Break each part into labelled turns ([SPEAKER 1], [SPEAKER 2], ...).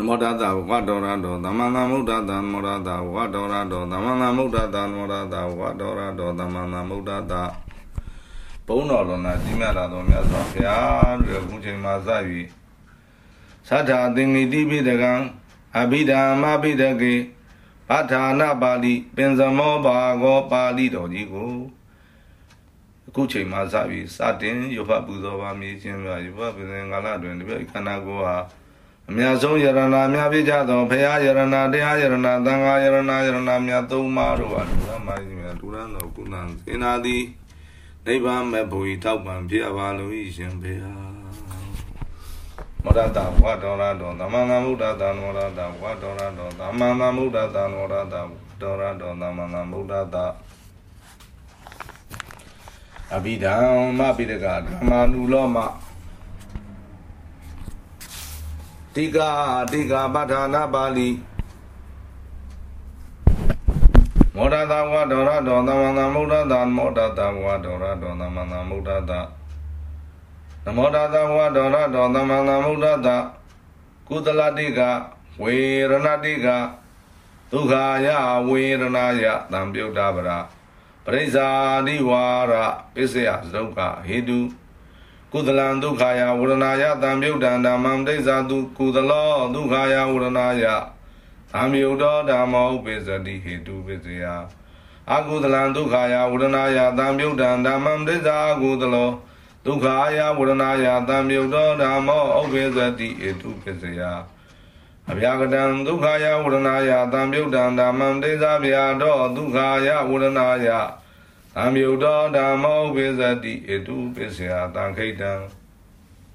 [SPEAKER 1] နမောတတဝတ္တောရတောသမ္မာသမ္ဗုဒ္ဓတနမောတတဝတ္တောရတောသမ္မာသမ္ဗုဒ္ဓတနမောတတဝတ္တောရတောသမ္မာသမ္ဗုဒ္ဓတဘုန်းတော်လုံးနာကြီးမြတ်လာတော်မြတ်စွာဘုရားတို့ခုချိန်မှာစ၍သတ္ထာသင်္မိတိပိတကံအဘိဓမ္မာပိတကေပဋ္ဌာနပါဠိပင်စမောဘာဂောပါဠိတော်ကြီးကိုအခုချိန်မှာစပြီးစတင်ရဖပူဇော်ပါမြေခြင်းပြရဖပူဇော်ကာလတွင်တပြည့်ခန္ဓာကိုယ်ဟာ အများဆုံးယရနာများပြကြသောဘုရားယရနာတရားယရနာသံဃာယရနာယရနာများသုံးပါးတို့ဟာလူသားမိုင်းကြီးများဒူရန်တော်ကုဏံစေနာသည်နိဗ္ဗာန်မဲ့ဘုံဤတောက်ပံဖြစ်ပါလို့ဤရှင်ဘုရားမောဒတာဝါတော်ရတော်သမန္တမုဒ္ဒတာမောဒတာဝါတော်ရတော်သမန္တမုဒ္ဒတာမောဒတာတော်ရတော်သမန္တမုဒ္ဒတာအဘိဓမ္မပိဒကဓမ္မာနုလောမ တိကာတိကာပဋ္ဌာနာပါဠိမောဒတာဝါဒောရဒောသမန္တမုဒ္ဒတာမောဒတာဝါဒောရဒောသမန္တမုဒ္ဒတာနမောဒတာဝါဒောရဒောသမန္တမုဒ္ဒတာကုသလတိကဝေရဏတိကဒုက္ခယဝေရဏယသံပြုတ်တာပရပရိစ္ဆာတိဝါရပစ္စယဒုက္ခဟေတု ကုသလံဒုက္ခယဝရဏယသံပြုတ်တံဓမ္မံဒိဋ္ဌာတုကုသလောဒုက္ခယဝရဏယသံပြုတ်တော်ဓမ္မောပိစတိဟေတုပစ္စယအကုသလံဒုက္ခယဝရဏယသံပြုတ်တံဓမ္မံဒိဋ္ဌာအကုသလောဒုက္ခယဝရဏယသံပြုတ်တော်ဓမ္မောဥပိစတိဟေတုပစ္စယအဗျာကတံဒုက္ခယဝရဏယသံပြုတ်တံဓမ္မံဒိဋ္ဌာဗျာတော်ဒုက္ခယဝရဏယအ မြုတောဓမ္မောပိစတိဧတုပစ္စယတံခိတံ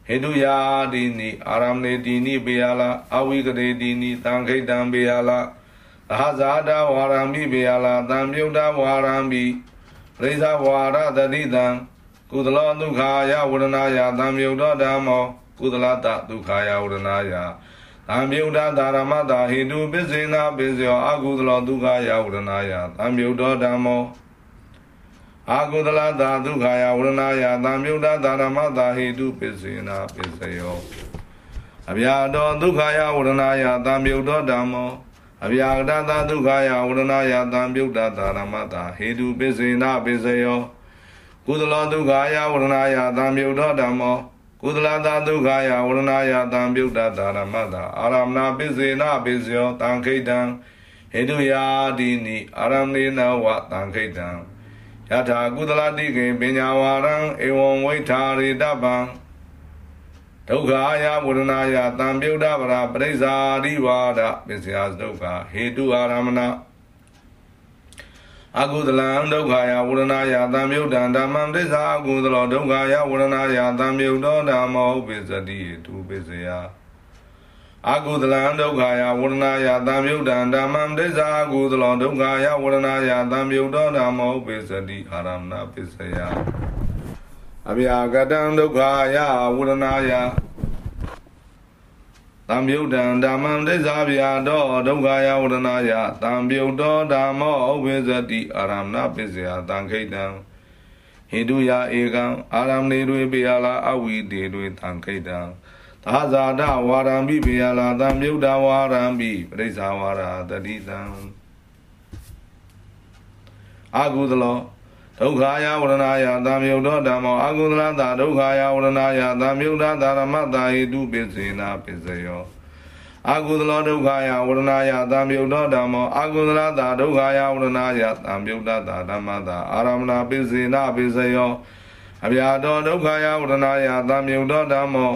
[SPEAKER 1] ဟေတုယာတိနိအာရမေတိနိပေယလာအဝိကရေတိနိတံခိတံပေယလာသဟဇာတဝါရံပိပေယလာတံမြုတဝါရံပိရိဇဝါရတတိတံကုသလောဒုက္ခယဝရဏယတံမြုတောဓမ္မောကုသလတဒုက္ခယဝရဏယသံမြုဒသာရမတာဟိတုပစ္စေနာပစ္စယောအကုသလောဒုက္ခယဝရဏယသံမြုတောဓမ္မော အာကုသလသာဒုက္ခယဝရဏယသံမြုဒ္ဒသာရမသာဟိတုပစ္စေနာပစ္စယောအဗျာတော်ဒုက္ခယဝရဏယသံမြုဒ္ဒဓမ္မောအဗျာကတသာဒုက္ခယဝရဏယသံမြုဒ္ဒသာရမသာဟိတုပစ္စေနာပစ္စယောကုသလဒုက္ခယဝရဏယသံမြုဒ္ဒဓမ္မောကုသလသာဒုက္ခယဝရဏယသံမြုဒ္ဒသာရမသာအာရမဏပစ္စေနာပစ္စယောတံခိတံဟေတုယာတိနိအာရမေနဝတံခိတံ ယထာကုသလတိကေပညာဝါရံဧဝံဝိထာရိတပံဒုက္ခအာယဝရဏာယတံပြုတ်တပရာပရိစ္ဆာရိဝါဒပစ္စယဒုက္ခဟေတုအာရမဏအကုသလံဒုက္ခယဝရဏာယတံမြုတ်တံဓမ္မံပစ္ဆာအကုသလောဒုက္ခယဝရဏာယတံမြုတ်တောဓမ္မောပစ္စတိတုပစ္စယ အကုသလံဒုက္ခယဝရဏယသံယုတ်တံဓမ္မံဒိသအကုသလောဒုက္ခယဝရဏယသံယုတ်တောဓမ္မောပိစတိအာရမဏပစ္စယအဗျာကတံဒုက္ခယဝရဏယသံယုတ်တံဓမ္မံဒိသဗျာတောဒုက္ခယဝရဏယသံယုတ်တောဓမ္မောဥပိစတိအာရမဏပစ္စယသံခိတံဟိတုယဧကံအာရမဏေတွေပေယလာအဝိတေတွေသံခိတံ သာဇာတဝါရံပိပေယလာသံမြုဒ္ဒဝါရံပိပရိစ္ဆာဝါရတတိတံအာကုသလောဒုက္ခာယဝရဏာယသံမြုဒ္ဒောဓမ္မောအာကုသလသာဒုက္ခာယဝရဏာယသံမြုဒ္ဒသာရမတ္တာဟိတုပစ္စေနာပစ္စယောအာကုသလောဒုက္ခာယဝရဏာယသံမြုဒ္ဒောဓမ္မောအာကုသလသာဒုက္ခာယဝရဏာယသံမြုဒ္ဒသာဓမ္မတာအာရမဏပစ္စေနာပစ္စယောအဗျာတောဒုက္ခာယဝရဏာယသံမြုဒ္ဒောဓမ္မော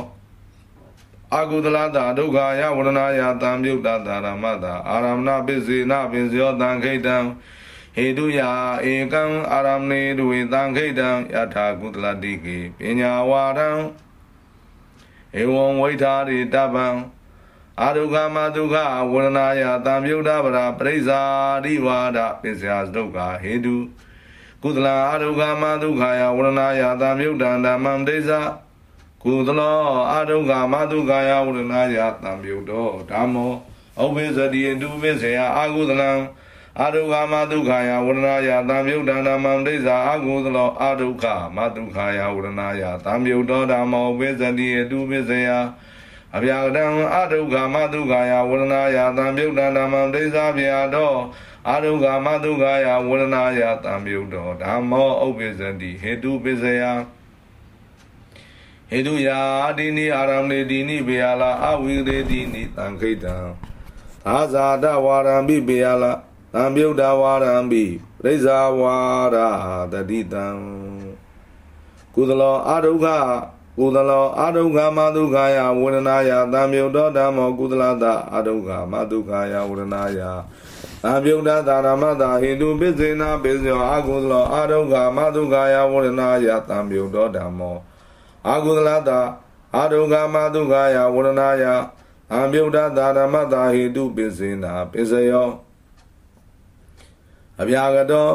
[SPEAKER 1] အာကုသလတာဒုက္ခယဝရဏယတံမြုတ်တတာရမတာအာရမဏပစ္စေနပစ္စယောတံခိတံဟေတုယဧကံအာရမဏေဒဝေတံခိတံယထာကုသလတိကေပညာဝါရံဧဝံဝိထာရိတပံအာဒုက္ခမဒုက္ခဝရဏယတံမြုတ်တပရာပရိစ္ဆာရိဝါဒပစ္စယဒုက္ခဟေတုကုသလအာဒုက္ခမဒုက္ခယဝရဏယတံမြုတ်တံဓမ္မံဒိသ ကုသလောအာဒုက္ခမတုကာယဝရဏယတံပြုတောဓမ္မောဩဝိဇတိတုပိစေယအာကုသလံအာဒုက္ခမတုခာယဝရဏယတံပြုတံဓမ္မံဒိဋ္ဌာအာကုသလောအာဒုက္ခမတုခာယဝရဏယတံပြုတောဓမ္မောဝိဇတိတုပိစေယအဗျာကတံအဒုက္ခမဒုက္ခယဝရဏယသံပြုတ်တံဓမ္မံဒိသဗျာတော့အဒုက္ခမဒုက္ခယဝရဏယသံပြုတ်တော်ဓမ္မောဥပ္ပဇ္ဇတိဟေတုပစ္စယ ဟေတုယာတိနိအာရမဏေတိနိဘေယလာအဝိရေတိနိတံခိတံသာဇာတဝါရံပိဘေယလာသံပြုတ်တဝါရံပိပရိစ္ဆာဝါရတတိတံကုသလောအဒုက္ခကုသလောအဒုက္ခမဒုက္ခယဝေဒနာယသံမြုတ်တော်ဓမ္မောကုသလတအဒုက္ခမဒုက္ခယဝေဒနာယသံမြုတ်တသာရမတဟိတုပိစေနာပိစောအကုသလောအဒုက္ခမဒုက္ခယဝေဒနာယသံမြုတ်တော်ဓမ္မော အကုသလတအဒုက္ခမဒုက္ခယဝေဒနာယသံမြုတ်တသာရမတဟိတုပိစေနာပိစေယောအဗျာကတော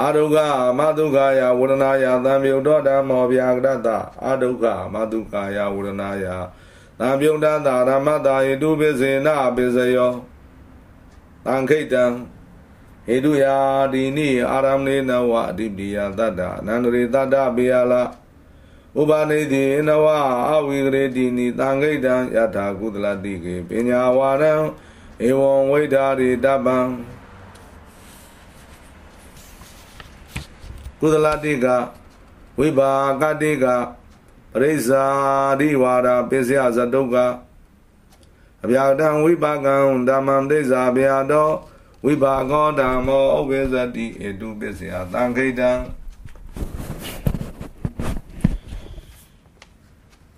[SPEAKER 1] အာဒုက္ခမဒုက္ခယဝရဏယသံမြုတ်တော်ဓမ္မောဗျာကရတအာဒုက္ခမဒုက္ခယဝရဏယသံမြုတ်တသာဓမ္မတာယေတုပိစေနပိစယောတံခိတံဟေတုယာဒီနိအာရမဏေနဝအတိပိယတတ္တအနန္တရေတတ္တပိယလ ဥပနိတိနဝအဝိကရေတိနိတံခိတံယထာကုသလတိကေပညာဝါရံဧဝံဝိဓာရိတပံကုသလတိကဝိဘာကတိကပရိစ္ဆာတိဝါဒပစ္စယဇတုကအဗျာတံဝိပါကံဓမ္မံဒိဋ္ဌာဗျာတောဝိပါကောဓမ္မောဥပ္ပဇတိဧတုပစ္စယသံခိတံ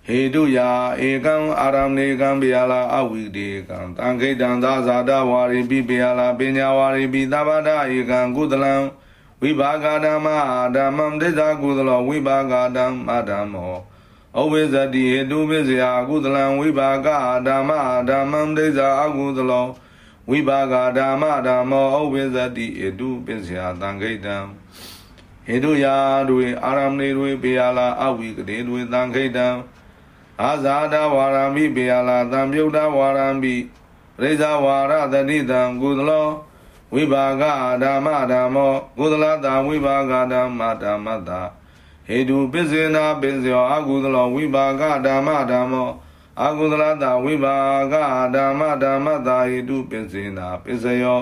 [SPEAKER 1] ဟေတုယာဧကံအာရမဏေကံဗျာလာအဝိဒေကံတံခိတံသာဇာတဝါရိပိဗျာလာပညာဝါရိပိသဗ္ဗဒဧကံကုသလံဝိဘာဂဓမ္မဓမ္မံဒိဋ္ဌာကုသလောဝိဘာဂဓမ္မဓမ္မောဩဝိဇတိဟေတုပိစယအကုသလံဝိဘာဂဓမ္မဓမ္မံဒိဋ္ဌာအကုသလောဝိဘာဂဓမ္မဓမ္မောဩဝိဇတိဟေတုပိစယသံဂိတံဟေတုယာတွေအာရမဏေတွေပေယလာအဝိကတိတွေသံဂိတံ အာဇာတဝါရမိပေယလာသံပြုတ်တဝါရမိပရိဇာဝါရတတိတံကုသလောဝိဘာဂဓမ္မဓမ္မောကုသလတာဝိဘာဂဓမ္မဓမ္မတာဟေတုပစ္စေနာပစ္စယောအကုသလောဝိဘာဂဓမ္မဓမ္မောအကုသလတာဝိဘာဂဓမ္မဓမ္မတာဟေတုပစ္စေနာပစ္စယော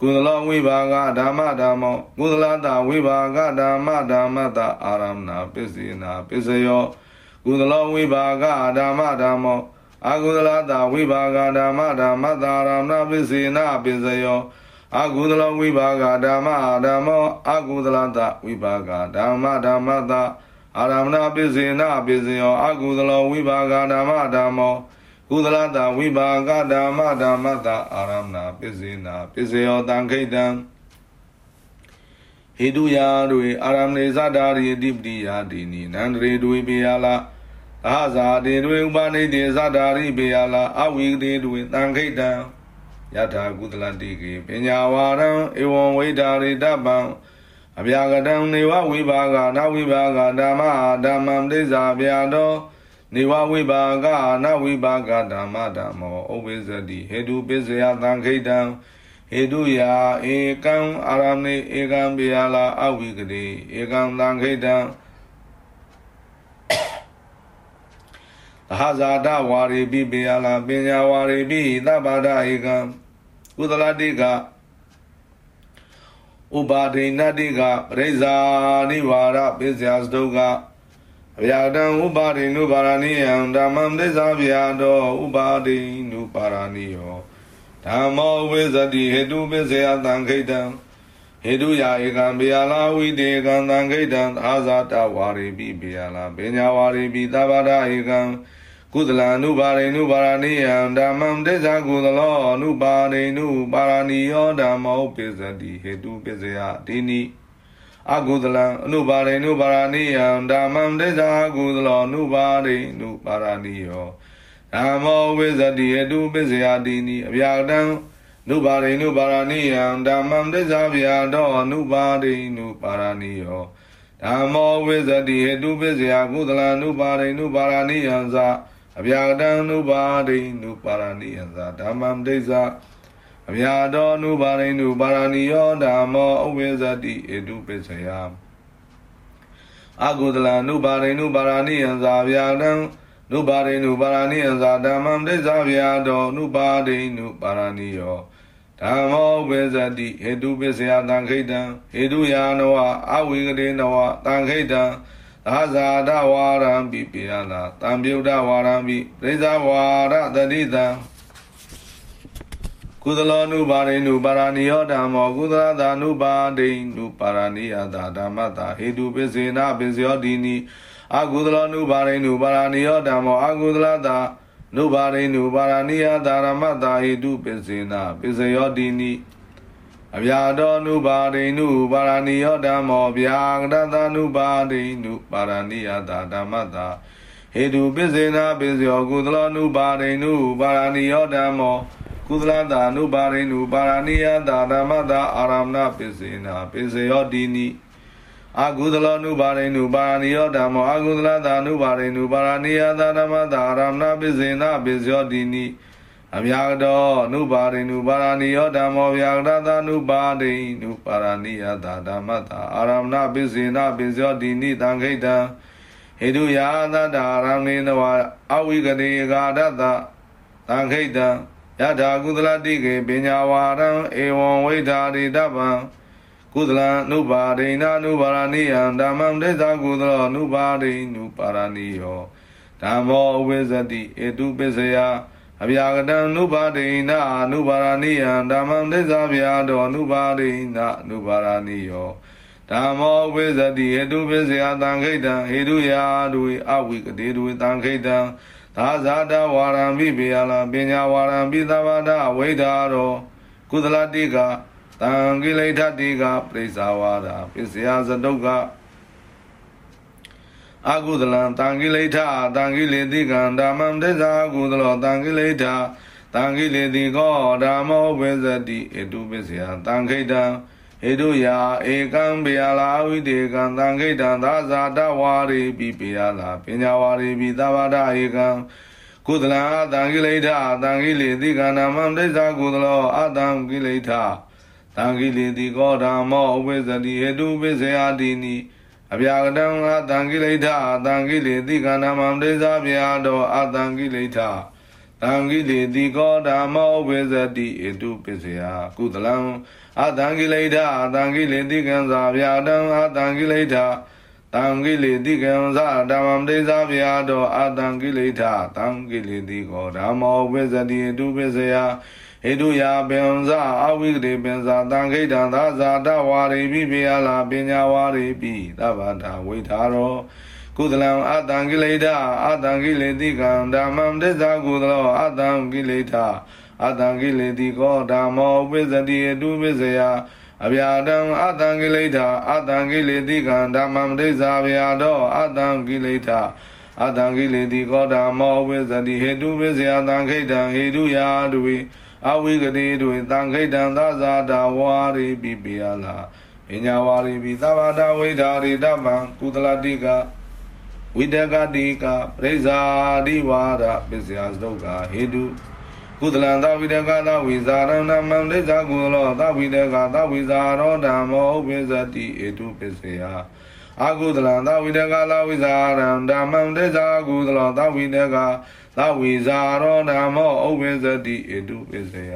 [SPEAKER 1] ကုသလောဝိဘာဂဓမ္မဓမ္မောကုသလတာဝိဘာဂဓမ္မဓမ္မတာအာရမဏပစ္စေနာပစ္စယော ကုသလောဝိဘာဂဓမ္မဓမ္မောအကုသလတာဝိဘာဂဓမ္မဓမ္မတာအာရမဏပစ္စေနာပစ္စယောအကုသလဝိပါကဓမ္မဓမ္မောအကုသလတဝိပါကဓမ္မဓမ္မတအာရမဏပိစေနပိစယောအကုသလဝိပါကဓမ္မဓမ္မောကုသလတဝိပါကဓမ္မဓမ္မတအာရမဏပိစေနပိစယောတံခိတံ ဟေတုယာတွေအာရမဏေဇတာရိတိပတိယာတိနိနန္တရေတွေပေယလာအဟဇာတေတွေဥပနိတေဇတာရိပေယလာအဝိကတေတွေတံခိတံယထာကုသလတိကေပညာဝါရံဧဝံဝိဒါရိတပံအဗျာကတံနေဝဝိဘာဂနဝိဘာဂဓမ္မဓမ္မံဒိဇာဗျာတောနေဝဝိဘာဂနဝိဘာဂဓမ္မဓမ္မောဥပိသတိဟေတုပစ္စယသံခိတံ ဟေတုယာဧကံအာရမေဧကံပိယလာအဝိကတိဧကံသံခိတံသဟဇာတဝါရိပိပိယလာပညာဝါရိပိသဗ္ဗဒဧကံကုသလတိကဥပါဒိနတိကပရိဇာနိဝါရပိစယစတုကအဗျာတံဥပါဒိနုပါရဏိယံဓမ္မံဒိသဗျာတောဥပါဒိနုပါရဏိယော ဓမ္မောဝိဇတိဟေတုပိစယသံခိတံဟေတုယာဧကံဘေယလာဝိတေကံသံခိတံအာဇာတဝါရိပိဘေယလာပညာဝါရိပိသဗ္ဗဒဧကံကုသလအနုပါရိနုပါရဏိယံဓမ္မံဒိဋ္ဌာကုသလောအနုပါရိနုပါရဏိယောဓမ္မောပိစတိဟေတုပိစယတိနိအကုသလံအနုပါရိနုပါရဏိယံဓမ္မံဒိဋ္ဌာကုသလောအနုပါရိနုပါရဏိယော ဓမ္မောဝိဇတိဟေတုပိစယတိနိအဗျာတံနုပါရိနုပါရဏိယံဓမ္မံဒိဋ္ဌာဗျာတောအနုပါရိနုပါရဏိယောဓမ္မောဝိဇတိဟေတုပိစယကုသလံနုပါရိနုပါရဏိယံသအဗျာတံနုပါဒိနုပါရဏိယသာဓမ္မံဒိသအဗျာတော်နုပါရိနုပါရဏိယောဓမ္မောအဝိဇတိဧတုပစ္စယအကုသလနုပါရိနုပါရဏိယသာဗျာတံ နုပါရိနုပါရဏိယသာဓမ္မံဒိသဗျာတောနုပါရိနုပါရဏိယောဓမ္မောဝိဇတိဟေတုပစ္စယတံခိတံဟေတုယာနဝအဝိကရေနဝတံခိတံသာဇာဒဝါရံပိပိယနာတံပြုတ်ဒဝါရံပိပရိဇဝါရတတိတံကုသလောနုပါရိနုပါရဏိယောဓမ္မောကုသလသာနုပါဒိနုပါရဏိယသာဓမ္မတာဟေတုပစ္စေနပစ္စယောတိနိ အကုသလောနုပါရိနုပါရဏိယောဓမ္မောအကုသလသာနုပါရိနုပါရဏိယသာရမတာဟေတုပစ္စေနပစ္စယောတိနိအဗျာတော်နုပါရိနုပါရဏိယောဓမ္မောဗျာကတသနုပါရိနုပါရဏိယသာဓမ္မတာဟေတုပစ္စေနပစ္စယောကုသလောနုပါရိနုပါရဏိယောဓမ္မောကုသလတာနုပါရိနုပါရဏိယတာဓမ္မတာအာရမဏပစ္စေနာပစ္စယောတိနိ အာကုသလောနုပါရိနုပါရဏိယောဓမ္မောအာကုသလတာနုပါရိနုပါရဏိယတာဓမ္မတာအာရမဏပစ္စေနာပစ္စယောတိနိအမြာတောနုပါရိနုပါရဏိယောဓမ္မောဗျာကတသနုပါရိနုပါရဏိယတာဓမ္မတာအာရမဏပစ္စေနာပစ္စယောတိနိတံခိတံဟေတုယာသတ္တာရမေနဝအဝိကရေဂာဒတ္တတံခိတံယထာကုသလတိကေပညာဝါရံဧဝံဝိဓာရိတပံ ကုသလံနုပါဒိဏနုပါရဏိယံဓမ္မံဒိသကုသလောနုပါဒိနုပါရဏိယောဓမ္မောဥပဇတိဧတုပစ္စယအဗျာကတံနုပါဒိဏနုပါရဏိယံဓမ္မံဒိသဗျာတောနုပါဒိဏနုပါရဏိယောဓမ္မောဥပဇတိဧတုပစ္စယတံခိတံဟေတုယာဒွေအဝိကတိဒွေတံခိတံသာဇာတဝါရံပိပေယလာပညာဝါရံပိသဘာဒဝိဒါရောကုသလတိက တံကိလေထတိကပရိစ္ဆာဝါဒပစ္စယဇတုကအကုသလံတံကိလေထတံကိလေတိကံဓမ္မံဒိသကုသလောတံကိလေထတံကိလေတိကောဓမ္မောဝိဇ္ဇတိဧတုပစ္စယတံခိတံဟေတုယာဧကံဘေယလာဝိတေကံသံခိတံသာဇာတဝါရိပိပေယလာပညာဝါရိပိသဘာဒဧကံကုသလံအတံကိလေထအတံကိလေတိကနာမံဒိသကုသလောအတံကိလေထ တံကိလေတိကောဓမ္မောဥပ္ပဇ္ဇတိဟေတုပစ္စယတိနိအဗျာကတံအတံကိလေထအတံကိလေတိကနာမံဒိသဗျာတောအတံကိလေထတံကိလေတိကောဓမ္မောဥပ္ပဇ္ဇတိဟေတုပစ္စယကုသလံအတံကိလေသာအတံကိလေတိကံသာဗျာတံအတံကိလေသာတံကိလေတိကံသာဓမ္မံဒိသာဗျာတောအတံကိလေသာတံကိလေတိကောဓမ္မောဝိဇ္ဇတိတုပစ္စယ ဟေတုယာပင်ဇာအဝိကတိပင်ဇာတံခိတံသာဇာတဝါရိပိပိယလာပညာဝါရိပိသဗ္ဗတာဝိထာရောကုသလံအတံကိလေသာအတံကိလေတိကံဓမ္မံဒိသာကုသလောအတံကိလေသာအတံကိလေတိကောဓမ္မောပစ္စတိအတုပစ္စယအဗျာတံအတံကိလေသာအတံကိလေတိကံဓမ္မံဒိသဗျာတောအတံကိလေသာအတံကိလေတိကောဓမ္မောပစ္စတိဟေတုပစ္စယတံခိတံဟေတုယာတုဝိ အဝိကတိတုတံခိတံသဇာတာဝါရိပိပိယလာပညာဝါရိပိသဗ္ဗတာဝိဓာရိတပံကုသလတိကဝိတကတိကပရိဇာတိဝါဒပစ္စယသုကဟေတုကုသလံသဝိတကသဝိဇာရဏမံဒိသကုသလောသဝိတကသဝိဇာရောဓမ္မောဥပိသတိဧတုပစ္စယအာကုသလံသဝိတကသဝိဇာရံဓမ္မံဒိသကုသလောသဝိတကသ ဝိဇာရောဓမ္မောဥပိသတိဧတုပစ္စယ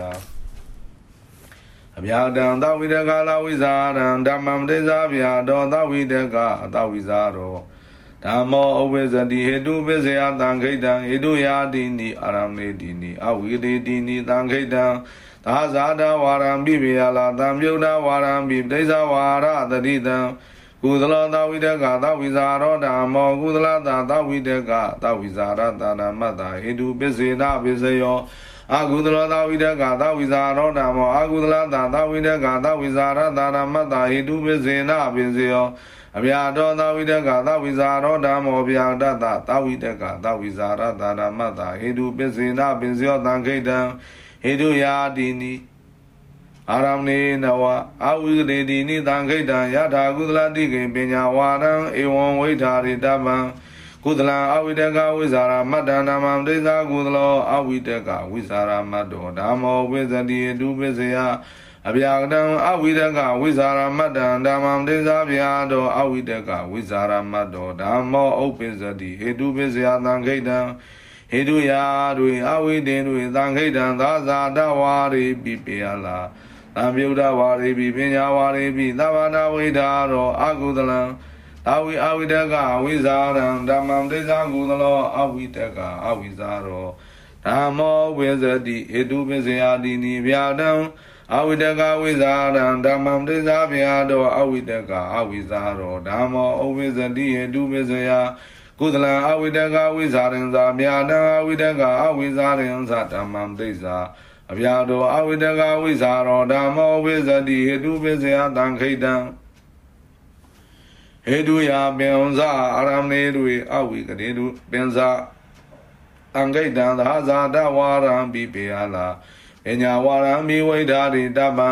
[SPEAKER 1] အဗျာတံသဝိတကသဝိဇာရံဓမ္မံဒိသဗျာတောသဝိတကသဝိဇာရောဓမ္မောဥပ္ပဇတိဟေတုပစ္စယတံခိတံဟေတုယာတိနိအာရမေတိနိအဝိတေတိနိတံခိတံသာဇာတဝါရံပိပိယလာတံပြုဒဝါရံပိပဋိစ္စဝါရတတိတံ ကုသလသဝိတကသဝိဇာရောဓမ္မောကုသလသသဝိတကသဝိဇာရတနာမတ္တဟေတုပစ္စေနပစ္စယောအာကုသလသဝိတကသဝိဇာရောဓမ္မောအာကုသလသသဝိတကသဝိဇာရတနာမတ္တဟေတုပစ္စေနပစ္စယောအဗျာတောသဝိတကသဝိဇာရောဓမ္မောဗျာတတသဝိတကသဝိဇာရတာရမတ္တဟေတုပစ္စေနပစ္စယောတံခိတံဟေတုယာတိနိ အာရမဏေနဝအဝိကရေတိနိတံခိတံယထာကုသလတိကေပညာဝါရံဧဝံဝိဓာရိတပံကုသလံအဝိတကဝိဇာရမတ္တနာမံဒိသကုသလောအဝိတကဝိဇာရမတ္တောဓမ္မောဝိဇတိတုပစ္စယအဗျာကတံအဝိဒကဝိဇာရမတ္တံဓမ္မံတေဇာဗျာတောအဝိဒကဝိဇာရမတ္တောဓမ္မောဥပ္ပိစတိဟေတုပိစယသံခိတံဟေတုယာတွေအဝိတေတွေသံခိတံသာဇာတဝါရိပိပေယလာ သံမြုဒ္ဒဝါရိပိပညာဝါရိပိသဗ္ဗနာဝိဒါရောအကုသလံအဝိအဝိတကအဝိဇာရံဓမ္မံတေဇာကုသလောအဝိတကအဝိဇာရောဓမ္မောဝိဇတိဟေတုပိစယတိနိဗျာတံအဝိတကဝိဇာရံဓမ္မံတေဇာဗျာတောအဝိတကအဝိဇာရောဓမ္မောအဝိဇတိဟေတုပိစယကုသလံအဝိတကဝိဇာရင်သာမြာတံအဝိတကအဝိဇာရင်သာဓမ္မံတေဇာ အဗျာတောအဝိတကဝိဇာရောဓမ္မောဝိဇတိဟေတုပိစယတံခိတံဟေတုယပင်ဇာအာရမေတုအဝိကရေတုပင်ဇာအံဂိတံသာဇာတဝါရံပိပေယလာအညာဝါရံမိဝိဒါရိတပံ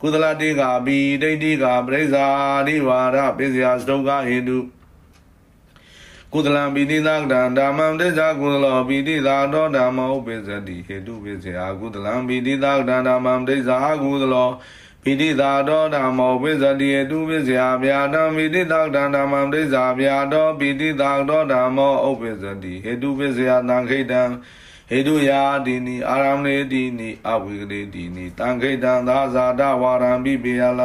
[SPEAKER 1] ကုသလတိကဘီဒိဋ္ဌိကပရိဇာရိဝါရပိစယစတုကဟေတု ကုသလံပိတိသကတံဓမ္မံတေဇာကုသလောပိတိသာတောဓမ္မောပိစတိဟေတုပိစယကုသလံပိတိသကတံဓမ္မံတေဇာကုသလောပိတိသာတောဓမ္မောပိစတိဟေတုပိစယဗျာတံပိတိသကတံဓမ္မံတေဇာဗျာတောပိတိသာတောဓမ္မောဥပိစတိဟေတုပိစယသံခိတံဟေတုယာတိနိအာရမေတိနိအဝိကရေတိနိတံခိတံသာဇာတဝါရံပိပိယလ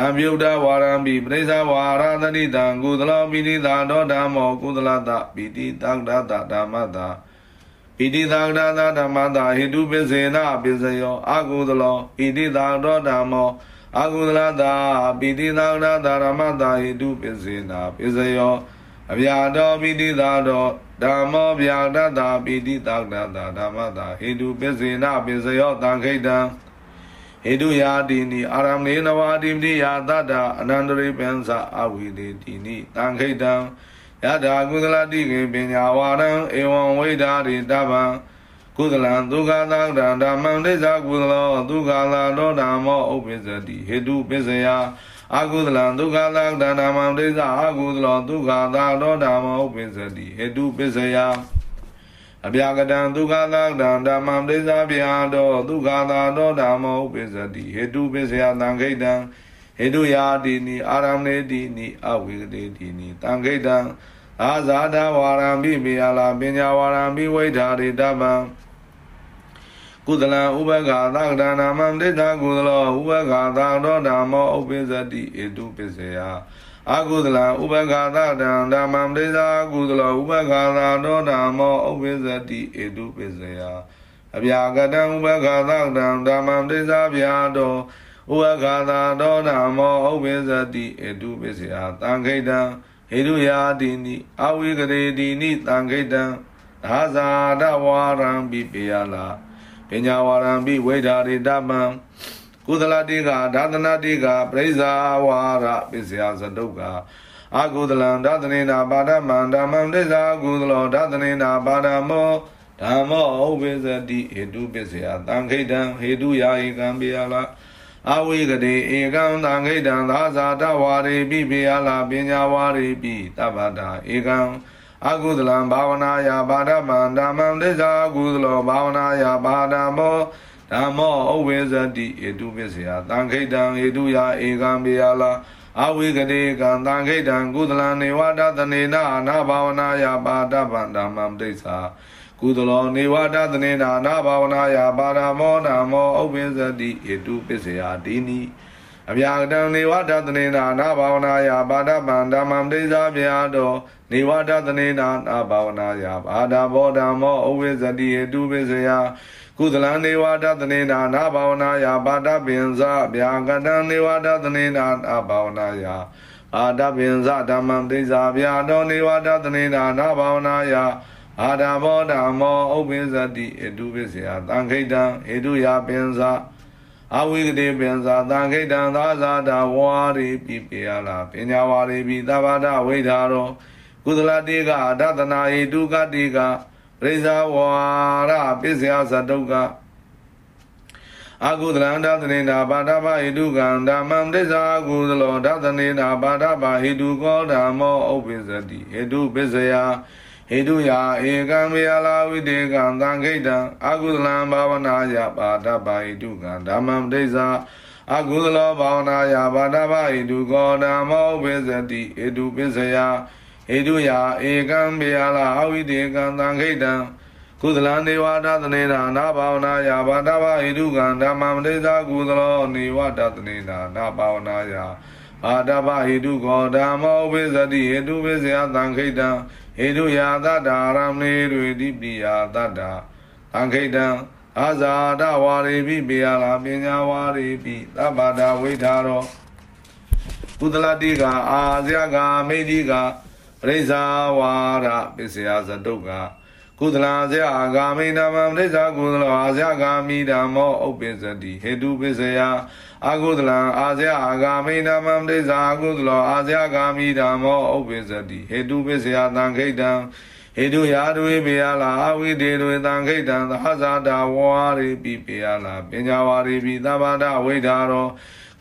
[SPEAKER 1] သံမြုဒ္ဓဝါရံပိပရိစ္ဆဝါရသတိတံကုသလောပိတိသာတောဓမ္မောကုသလတပိတိတံဒတဓမ္မတာပိတိသာဒတဓမ္မတာဟေတုပိစေနပိစယောအာကုသလောပိတိသာတောဓမ္မောအာကုသလတာပိတိသာဒတဓမ္မတာဟေတုပိစေနပိစယောအဗျာတော်ပိတိသာတော်ဓမ္မောဗျာတတပိတိတောတတဓမ္မတာဟေတုပစ္စေနပစ္စယောတံခိတံ ဟေတုယာတိနိအာရမေနဝါတိမိယာတတအနန္တရိပင်္စအဝိတေတိနိတံခိတံယထာကုသလတိကေပညာဝါရံဧဝံဝိဒါရိတဗံကုသလံဒုက္ခသံဓမ္မံဒိသကုသလောဒုက္ခလာတောဓမ္မောဥပ္ပစ္စတိဟေတုပစ္စယအာကုသလံဒုက္ခသတဏမံဒိသအာကုသလောဒုက္ခသာတောဓမ္မောပိစတိဟေတုပစ္စယ အပြာကတံဒုက္ခသာတံဓမ္မံဒိသဗျာတောဒုက္ခသာတောဓမ္မောပိစတိဟေတုပစ္စယသံခိတံဟေတုယာတိနိအာရမေတိနိအဝိကတိတိနိတံခိတံအာဇာတဝါရံပိမေယလာပညာဝါရံပိဝိဓာရိတပံကုသလံဥပက္ခာသကတနာမံဒိဋ္ဌကုသလောဥပက္ခာသာတောဓမ္မောဥပိစတိဧတုပစ္စယ အာကုသလံဥပက္ခာသတံဓမ္မံဒိဋ္ဌကုသလောဥပက္ခာသာတောဓမ္မောဥပိစတိဧတုပစ္စယအဗျာကတံဥပက္ခာသတံဓမ္မံဒိဋ္ဌဗျာတောဥပက္ခာသာတောဓမ္မောဥပိစတိဧတုပစ္စယသံခိတံဟေတုယာတိနိအဝိကရေတိနိသံခိတံသာဇာတဝါရံပိပေယလာပညာဝါရံပိဝိဓာရိတမံ ကုသလတိကဒါသနာတိကပရိဇာဝါရပစ္စယသတုကအာကုသလံဒါသနေနာပါဒမံဓမ္မံဒိဇာကုသလောဒါသနေနာပါဒမောဓမ္မောဥပိစတိဟေတုပစ္စယတံခိတံဟေတုယာဧကံပိယလာအဝိကတိဧကံတံခိတံသာဇာတဝါရိပိပိယလာပညာဝါရိပိတပ္ပတာဧကံအကုသလံဘာဝနာယဘာဒမံဓမ္မံဒိသာကုသလောဘာဝနာယဘာဒမော ဓမ္မောဥဝေဇတိဧတုပစ္စယတံခိတံဧတုယဧကံပေယလာအဝိကတိကံတံခိတံကုသလံနေဝဒသနေနာနာဘာဝနာယဘာဒဗံဓမ္မံဒိသာကုသလောနေဝဒသနေနာနာဘာဝနာယဘာဒမောဓမ္မောဥဝေဇတိဧတုပစ္စယတိနိအဗျာကတံနေဝဒသနေနာနာဘာဝနာယဘာဒဗံဓမ္မံဒိသာဗျာတော နေဝဒသနေနာနာဘာဝနာယဘာဒဘောဓမ္မောအဝိဇ္ဇတိဟတုပိစယကုသလံနေဝဒသနေနာနာဘာဝနာယဘာဒပင်ဇဗျာကတံနေဝဒသနေနာနာဘာဝနာယအာဒပင်ဇဓမ္မံသိဇာဗျာတောနေဝဒသနေနာနာဘာဝနာယအာဒဘောဓမ္မောဥပိဇတိဟတုပိစယသံခိတံဟေတုယပင်ဇအဝိကတိပင်ဇာသံခိတံသာဇာတဝါရိပိပိယလာပညာဝါရိပိသဗ္ဗဒဝိဓာရော ကုသလတိကဒသနာဟိတုကတိကပရိဇာဝါရပစ္စယသတုကအကုသလံဒသနေနာပါဒဘာဟိတုကံဓမ္မံဒိဇာကုသလောဒသနေနာပါဒဘာဟိတုကောဓမ္မောဥပ္ပစ္စတိဟိတုပစ္စယဟဟိတုယာဧကံမေယလာဝိတေကံသံခိတံအကုသလံဘာဝနာယပါဒပါဟိတုကံဓမ္မံပဋိစ္ဆာအကုသလောဘာဝနာယပါဒပါဟိတုကောဓမ္မောပိစတိဟိတုပစ္စယ ဟိတုယာဧကံမေယလာအဝိတေကံသံခိတံကုသလံနေဝဒသနေနာနာဘာဝနာယဘာဒဘာဟိတုကံဓမ္မံပဋိစ္ဆာကုသလောနေဝဒသနေနာနာဘာဝနာယဘာဒဘာဟိတုကောဓမ္မောပိစတိဟိတုပစ္စယသံခိတံဟေတုယာတတ္တာရမေတွေတိပိယာတတ္တာသံခိတံအာဇာတဝါရိပိပိယလာပညာဝါရိပိသဗ္ဗတာဝိထာရောကုသလတိကအာဇယကမေတိက ပရိစ္ဆာဝါရပစ္စယဇတုကကုသလာဇယအာဂာမိနာမပရိစ္ဆာကုသလောအာဇယဂာမိဓမ္မောဥပ္ပိစတိဟေတုပစ္စယအာကုသလံအာဇယအာဂာမိနာမပရိစ္ဆာကုသလောအာဇယဂာမိဓမ္မောဥပ္ပိစတိဟေတုပစ္စယသံခိတံဟေတုယာတွေပေယလာအဝိတေတွေသံခိတံသဟဇာတာဝါရိပိပေယလာပညာဝါရိပိသဗ္ဗဒဝိဒါရော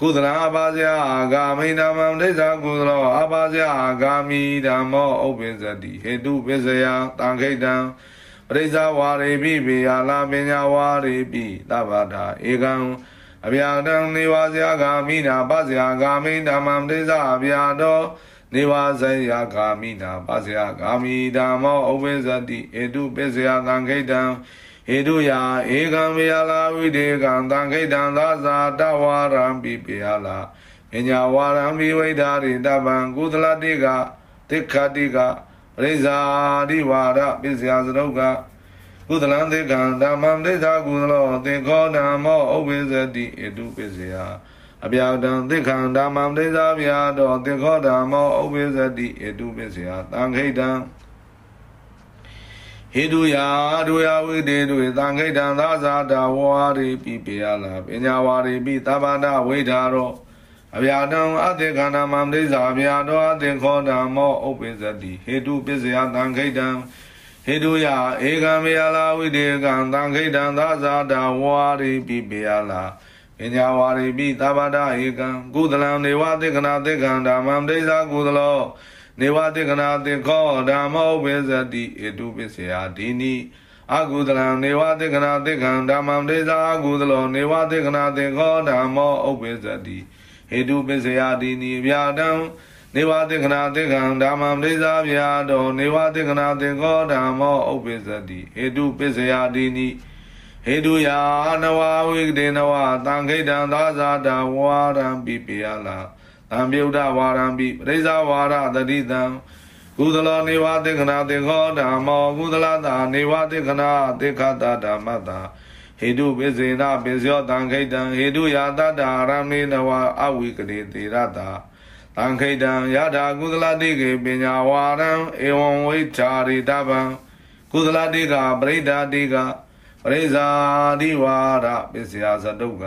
[SPEAKER 1] ကုသလအပါဇယအာဂာမိနာမံဒိဋ္ဌကုသလောအပါဇယအာဂာမိဓမ္မောဥပ္ပိစတိဟေတုပစ္စယတံခိတံပရိစ္ဆဝါရိပိပေယလာပညာဝါရိပိသဗ္ဗတာဧကံအဗျာတံနေဝဇယဂာမိနာပဇယဂာမိဓမ္မံဒိဋ္ဌအဗျာတောနေဝဇယဂာမိနာပဇယဂာမိဓမ္မောဥပ္ပိစတိဟေတုပစ္စယတံခိတံ ဟေတုယာဧကံမေယလာဝိဒေကံသံခိတံသာဇာတဝါရံပိပေယလာပညာဝါရံပိဝိဒါရိတပံကုသလတိကတိခတိကပရိဇာတိဝါရပစ္စယသရုပ်ကကုသလံသေကံဓမ္မံဒိဋ္ဌကုသလောသေခောဓမ္မောဥပ္ပိစတိဣတုပစ္စယအပြာတံသေခံဓမ္မံဒိဋ္ဌဗျာတောသေခောဓမ္မောဥပ္ပိစတိဣတုပစ္စယသံခိတံ ဟိတုယာဒုယဝိတေတုသံခိတံသာဇာတဝါရိပိပေယလာပညာဝါရိပိသဗ္ဗဒဝိဒါရောအဗျာတံအတေခန္ဓာမံဒိဋ္ဌာဗျာတောအတေခောဓမ္မောဥပ္ပိစတိဟေတုပစ္စယသံခိတံဟေတုယဧကံမေယလာဝိတေကံသံခိတံသာဇာတဝါရိပိပေယလာပညာဝါရိပိသဗ္ဗဒဧကံကုသလံနေဝတေကနာတေကံဓမ္မံဒိဋ္ဌာကုသလော နေဝတေကနာတေခောဓမ္မောဝိဇတိဧတုပစ္စယဒီနိအကုသလံနေဝတေကနာတေကံဓမ္မံဒေသာအကုသလောနေဝတေကနာတေခောဓမ္မောဥပ္ပိဇတိဟေတုပစ္စယဒီနိဗျာတံနေဝတေကနာတေကံဓမ္မံဒေသာဗျာတောနေဝတေကနာတေခောဓမ္မောဥပ္ပိဇတိဟေတုပစ္စယဒီနိဟေတုယာနဝဝိကတေနဝသံခိတံသာဇာတဝါရံပိပိယလာ သံပြုဒ္ဓဝါရံပိပရိစ္ဆဝါရတတိတံကုသလနေဝတေခနာတေခောဓမ္မောကုသလတာနေဝတေခနာတေခတာဓမ္မတာဟေတုပိစေနပိစယောတံခိတံဟေတုယာတတရမေနဝအဝိကတိတေရတာတံခိတံယထာကုသလတိကေပညာဝါရံဧဝံဝိချာရိတဗံကုသလတိကပရိဒာတိကပရိဇာတိဝါရပစ္စယသတုက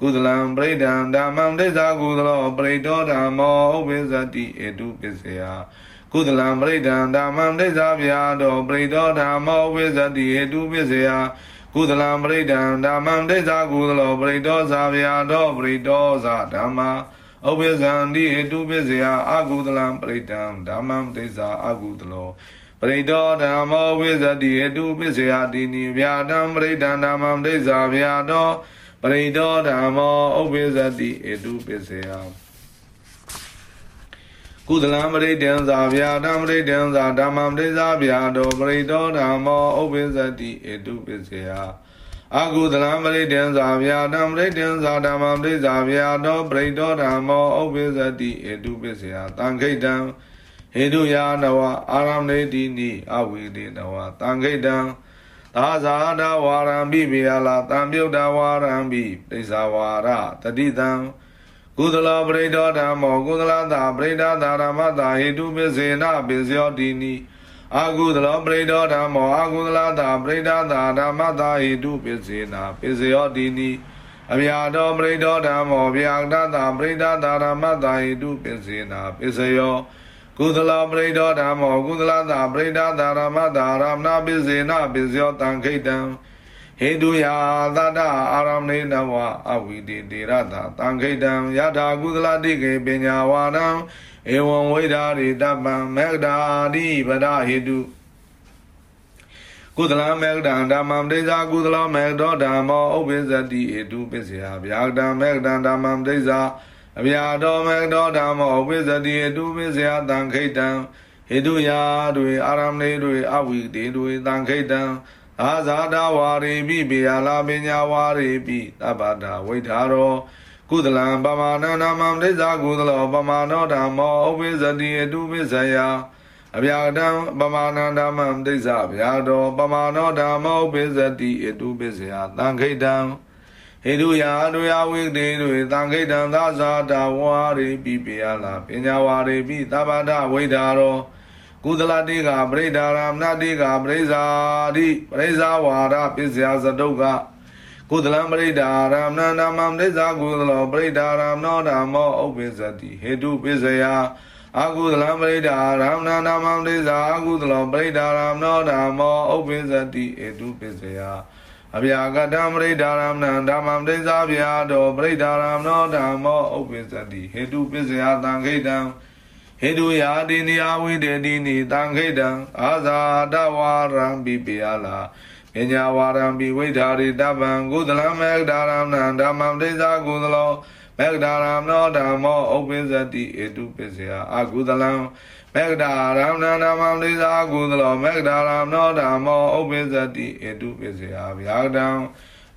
[SPEAKER 1] ကုသလံပရိဒံဓမ္မံဒိဋ္ဌာကုသလောပရိတောဓမ္မောဥပ္ပိသတိဧတုပစ္စယကုသလံပရိဒံဓမ္မံဒိဋ္ဌာဗျာတောပရိတောဓမ္မောဥပ္ပိသတိဧတုပစ္စယကုသလံပရိဒံဓမ္မံဒိဋ္ဌာကုသလောပရိတောဇာဗျာတောပရိတောဇာဓမ္မာဥပ္ပိသံတိဧတုပစ္စယအကုသလံပရိဒံဓမ္မံဒိဋ္ဌာအကုသလောပရိတောဓမ္မောဝိဇ္ဇတိဧတုပစ္စယတိနိဗျာတံပရိဒံဓမ္မံဒိဋ္ဌာဗျာတော ပရိတောဓမ္မောဥပ္ပိသတိဧတုပစ္စယကုသလံပရိတံသာဗျာဓမ္မပရိတံသာဓမ္မပရိသာဗျာတောပရိတောဓမ္မောဥပ္ပိသတိဧတုပစ္စယအကုသလံပရိတံသာဗျာဓမ္မပရိတံသာဓမ္မပရိသာဗျာတောပရိတောဓမ္မောဥပ္ပိသတိဧတုပစ္စယတံခိတံဟေတုယာနဝအာရမေတိနိအဝိဒေနဝတံခိတံ သာဇာဒဝါရံပိပိယလာတံပြုတ်တဝါရံပိပိစ္ဆဝါရတတိတံကုသလပရိဒောဓမ္မောကုသလတာပရိဒါသာရမတာဟိတုပစ္စေနပိစယောတိနိအာကုသလပရိဒောဓမ္မောအာကုသလတာပရိဒါသာဓမ္မတာဟိတုပစ္စေနပိစယောတိနိအဗျာတော်ပရိဒောဓမ္မောဗျာဒတာပရိဒါသာရမတာဟိတုပစ္စေနပိစယော ကုသလပရိဒောဓမ္မောကုသလတာပရိဒါသာရမတာရမနာပိစေနပိစယောတံခိတံဟေတုယာသတ္တအာရမေနဝအဝိတိတေရတာတံခိတံယထာကုသလတိကေပညာဝါဒံဧဝံဝိဓာရိတပံမေဂ္ဓာတိဗဒဟေတုကုသလမေကတံဓမ္မံဒိဋ္ဌာကုသလမေတောဓမ္မောဥပ္ပဇ္ဇတိဧတုပစ္စယဗျာကတံမေကတံဓမ္မံဒိဋ္ဌာ အဗျာတော်မေကတောဓမ္မောဥပ္ပဇ္ဇတိဧတုပစ္စယတံခိတံဟိတုယာတွေအာရမဏေတွေအဝိတေတွေတံခိတံအာဇာတဝါရိပိပိယလာပညာဝါရိပိတပ္ပတာဝိထာရောကုသလံပမာဏနာမံဒိဋ္ဌာကုသလောပမာဏောဓမ္မောဥပ္ပဇ္ဇတိဧတုပစ္စယအဗျာတံပမာဏဓမ္မံဒိဋ္ဌာဗျာတော်ပမာဏောဓမ္မောဥပ္ပဇ္ဇတိဧတုပစ္စယတံခိတံ ဟိတုယာဒုယဝိတေတွေတံခိတံသာဇာတဝါရိပိပိယလာပညာဝါရိပိသဗ္ဗတဝိဒါရောကုသလတိကပရိဒါရမဏတိကပရိဇာတိပရိဇာဝါရပစ္စယသတုကကုသလံပရိဒါရမဏနာမံဒိဇာကုသလောပရိဒါရမနောဓမ္မောဥပ္ပဇ္ဇတိဟေတုပစ္စယအာကုသလံပရိဒါရမဏနာမံဒိဇာအာကုသလောပရိဒါရမနောဓမ္မောဥပ္ပဇ္ဇတိဟေတုပစ္စယ အဗျာကတံပရိဒါရမဏဓမ္မံဒိဇာဗျာတောပရိဒါရမနောဓမ္မောဥပ္ပဇ္ဇတိဟေတုပစ္စယတံခိတံဟေတုယာတိနိယဝိတေတိနိတံခိတံအာဇာတဝါရံပိပိယလာပညာဝါရံပိဝိဓာရိတပံကုသလမေကဒါရမဏဓမ္မံဒိသကုသလောမေကဒါရမနောဓမ္မောဥပ္ပဇ္ဇတိဧတုပစ္စယအာကုသလံ မေကဒါရမဏဓမ္မံဒိသကုသလောမေကဒါရမနောဓမ္မောဥပ္ပဇ္ဇတိဧတုပစ္စယဗျာဒံ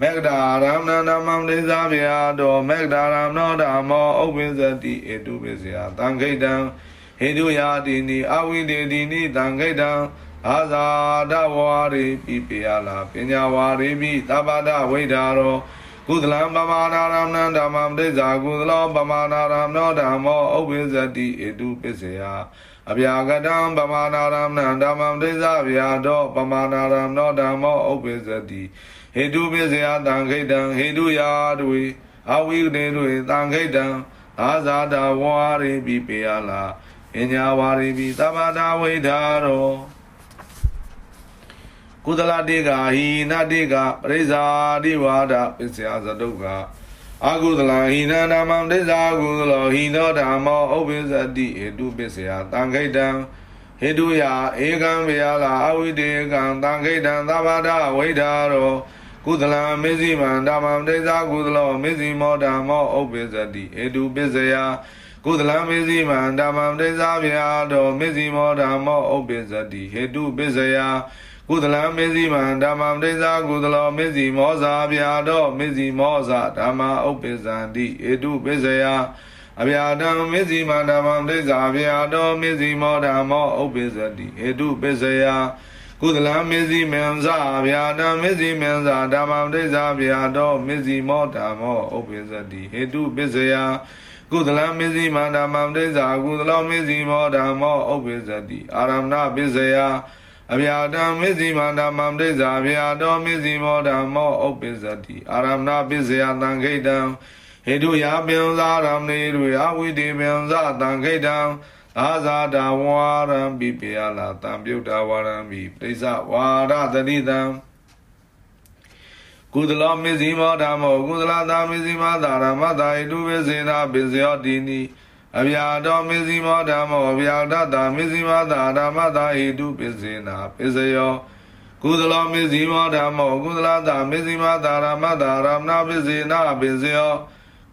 [SPEAKER 1] မေကဒါရမဏဓမ္မံဒိသဗျာတောမေကဒါရမနောဓမ္မောဥပ္ပဇ္ဇတိဧတုပစ္စယတံခိတံဟိတုယာတိနိအဝိတေတိနိတံခိတံအာဇာတဝါရိပိပိယလာပညာဝါရိပိသဗ္ဗတဝိဒါရောကုသလံပမာနာရမဏဓမ္မံဒိဇာကုသလောပမာနာရမဏဓမ္မောဥပ္ပဇ္ဇတိဧတုပစ္စယ အဗျာကတံပမာနာရမဏဓမ္မံဒိဇာဗျာတောပမာနာရမဏဓမ္မောဥပ္ပဇ္ဇတိဟေတုပစ္စယတံခိတံဟေတုယာတွေအဝိဒေတွေတံခိတံအာဇာတဝါရိပိပိယလာပညာဝါရိပိသဗ္ဗတာဝိဒါရောကုသလတိကဟိနတိကပရိဇာတိဝါဒပစ္စယသတုက အကုသလဟိနနာမံဒိဇာကုသလောဟိနောဓမ္မောဥပ္ပဇ္ဇတိဧတုပစ္စယတံခိတံဟိတုယဧကံဗယလာအဝိတေကံတံခိတံသဗ္ဗဒဝိဒါရောကုသလံမေဇိမံဓမ္မံဒိဇာကုသလောမေဇိမောဓမ္မောဥပ္ပဇ္ဇတိဧတုပစ္စယကုသလံမေဇိမံဓမ္မံဒိဇာဗျာတောမေဇိမောဓမ္မောဥပ္ပဇ္ဇတိဟေတုပစ္စယ ကုသလံမေဇိမံဓမ္မံဒိဇာကုသလောမေဇိမောဇာဗျာတောမေဇိမောဇာဓမ္မဥပ္ပဇ္ဇန္တိဟေတုပစ္စယအဗျာတံမေဇိမံဓမ္မံဒိဇာဗျာတောမေဇိမောဓမ္မောဥပ္ပဇ္ဇတိဟေတုပစ္စယကုသလံမေဇိမံဇာဗျာတံမေဇိမံဇာဓမ္မံဒိဇာဗျာတောမေဇိမောဓမ္မောဥပ္ပဇ္ဇတိဟေတုပစ္စယကုသလမေဇိမာဓမ္မံဒိဇာကုသလောမေဇိမောဓမ္မောဥပ္ပဇ္ဇတိအာရမဏပစ္စယ အဗျာတံမေဇိမာဓမ္မံဒိဇာဗျာတောမေဇိမောဓမ္မောဥပ္ပဇ္ဇတိအာရမဏပစ္စယတံခိတံဟေတုယပင်ဇာရမဏေတွေအဝိတေပင်ဇာတံခိတံအာဇာတဝါရံပိပယလာတံပြုတ်တဝါရံပိပရိစ္ဆဝါရသတိတံကုသလမေဇိမောဓမ္မောကုသလသာမေဇိမသာရမတာဣတုဝေစေနာပိစယောတိနိ အဗျာတော်မေဇိမောဓမ္မောအဗျာတတာမေဇိမသာဓမ္မတာဣတုပိစေနာပိစယောကုသလမေဇိမောဓမ္မောကုသလသာမေဇိမသာရမတာရမနာပိစေနာပိစယော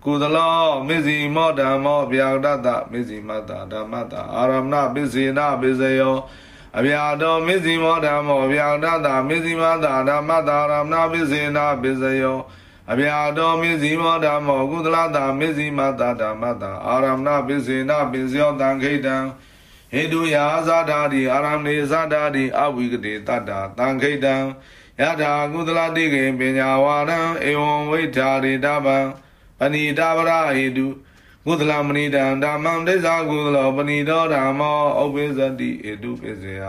[SPEAKER 1] ကုသလမေဇိမောဓမ္မောဗျာတတမေဇိမသာဓမ္မတာအာရမနာပိစေနာပိစယောအဗျာတော်မေဇိမောဓမ္မောဗျာဒတာမေဇိမတာဓမ္မတာရမနာပိစေနာပိစယော အဗျာတော်မေဇိမောဓမ္မောကုသလတာမေဇိမတာဓမ္မတာအာရမနာပိစေနာပိစယောတံခိတံဟေတုယာဇာတာတိအာရမေဇာတာတိအဝိကတိတတ္တာတံခိတံယထာကုသလတိကေပညာဝါရံဧဝံဝိထာရိတဗံပဏိတဗရဟေတုကုသလမဏိတံဓမ္မံဒိသကုသလောပဏိတောဓမ္မောဥပ္ပဇ္ဇတိဧတုပစ္စယ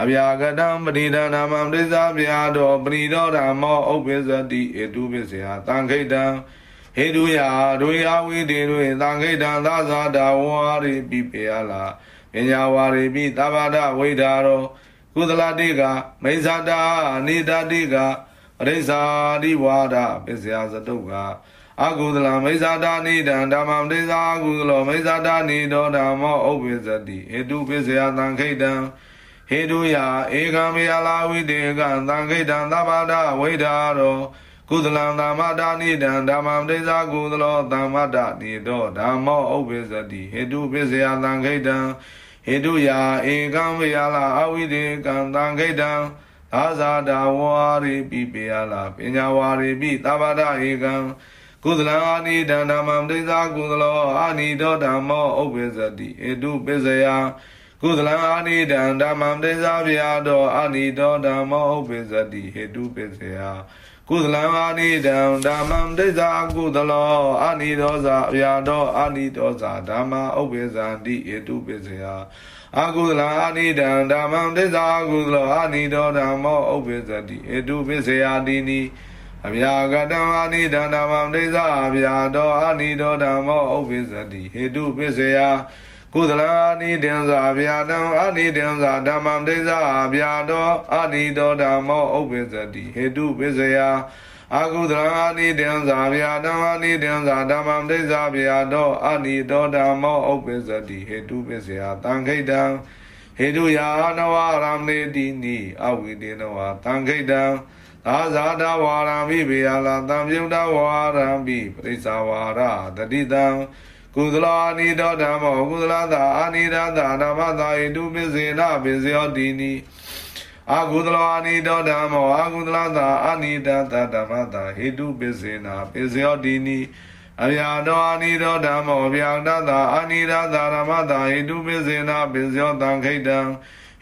[SPEAKER 1] အဗျာကတံပဏိတံဓမ္မံဒိသဗျာတောပဏိတောဓမ္မောဥပ္ပဇ္ဇတိဧတုပစ္စယတံခိတံဟေတုယာဒွေအဝိတေတွေတံခိတံသာဇာတဝါရိပိပေယလာပညာဝါရိပိသဗ္ဗဒဝိဒါရောကုသလတိကမိဇာတာနိဒတိကပရိစ္ဆာတိဝါဒပစ္စယသတုကအကုသလမိစ္ဆာတာနိဒံဓမ္မံဒိသာအကုသလောမိစ္ဆာတာနိတောဓမ္မောဥပ္ပဇ္ဇတိဟေတုပစ္စယတံခိတံ ဟဟေတုယဧကံမေယလာဝိတေကံသံခိတံသဗ္ဗဒဝိဒါရောကုသလံသမ္မာဒာနိတံဓမ္မံဒိသကုသလောသမ္မာဒနိတောဓမ္မောဥပ္ပစ္စတိဟေတုပစ္စယသံခိတံဟေတုယာဧကံမေယလာအဝိတေကံသံခိတံသာဇာတာဝါရိပိပေယလာပညာဝါရိပိသဗ္ဗဒဧကံကုသလံအာနိတံဓမ္မံဒိသကုသလောအာနိတောဓမ္မောဥပ္ပစ္စတိဟေတုပစ္စယ ကုသလံအာနိတံဓမ္မံဒိသဗျာတောအာနိတောဓမ္မောဥပ္ပစ္စတိဟေတုပစ္စယကုသလံအာနိတံဓမ္မံဒိသကုသလောအာနိတောဇာဗျာတောအာနိတောဇာဓမ္မဥပ္ပစ္စတိဟေတုပစ္စယအကုသလအာနိတံဓမ္မံဒိသကုသလောအာနိတောဓမ္မောဥပ္ပစ္စတိဟေတုပစ္စယတိနိအဗျာကတံအာနိဒန္ဓမ္မံဒိသအဗျာတောအာနိတောဓမ္မောဥပ္ပစ္စတိဟေတုပစ္စယ ကုသလအာနိတံသာဗျာတံအာနိတံသာဓမ္မံဒိသအဗျာတောအာနိတောဓမ္မောဥပ္ပစ္စတိဟေတုပစ္စယအာကုသလအာနိတံသာဗျာတံအာနိတံသာဓမ္မံဒိသဗျာတောအာနိတောဓမ္မောဥပ္ပစ္စတိဟေတုပစ္စယတံခိတံဟေတုယာနဝရမေတိနိအဝိတေနဝတံခိတံသာဇာတဝါရံမိဘေယလာတံပြုံတဝါရံမိပရိစ္ဆဝါရတတိတံ ကုသလာနိတောဓမ္မောကုသလသာအာနိဒသာဓမ္မသာဣတုပိစေနပိစယောတိနိအာကုသလာနိတောဓမ္မောအာကုသလသာအာနိဒသာဓမ္မသာဟိတုပိစေနပိစယောတိနိအဗျာတောအာနိတောဓမ္မောဗျာတသာအာနိဒသာဓမ္မသာဟိတုပိစေနပိစယောတံခိတံ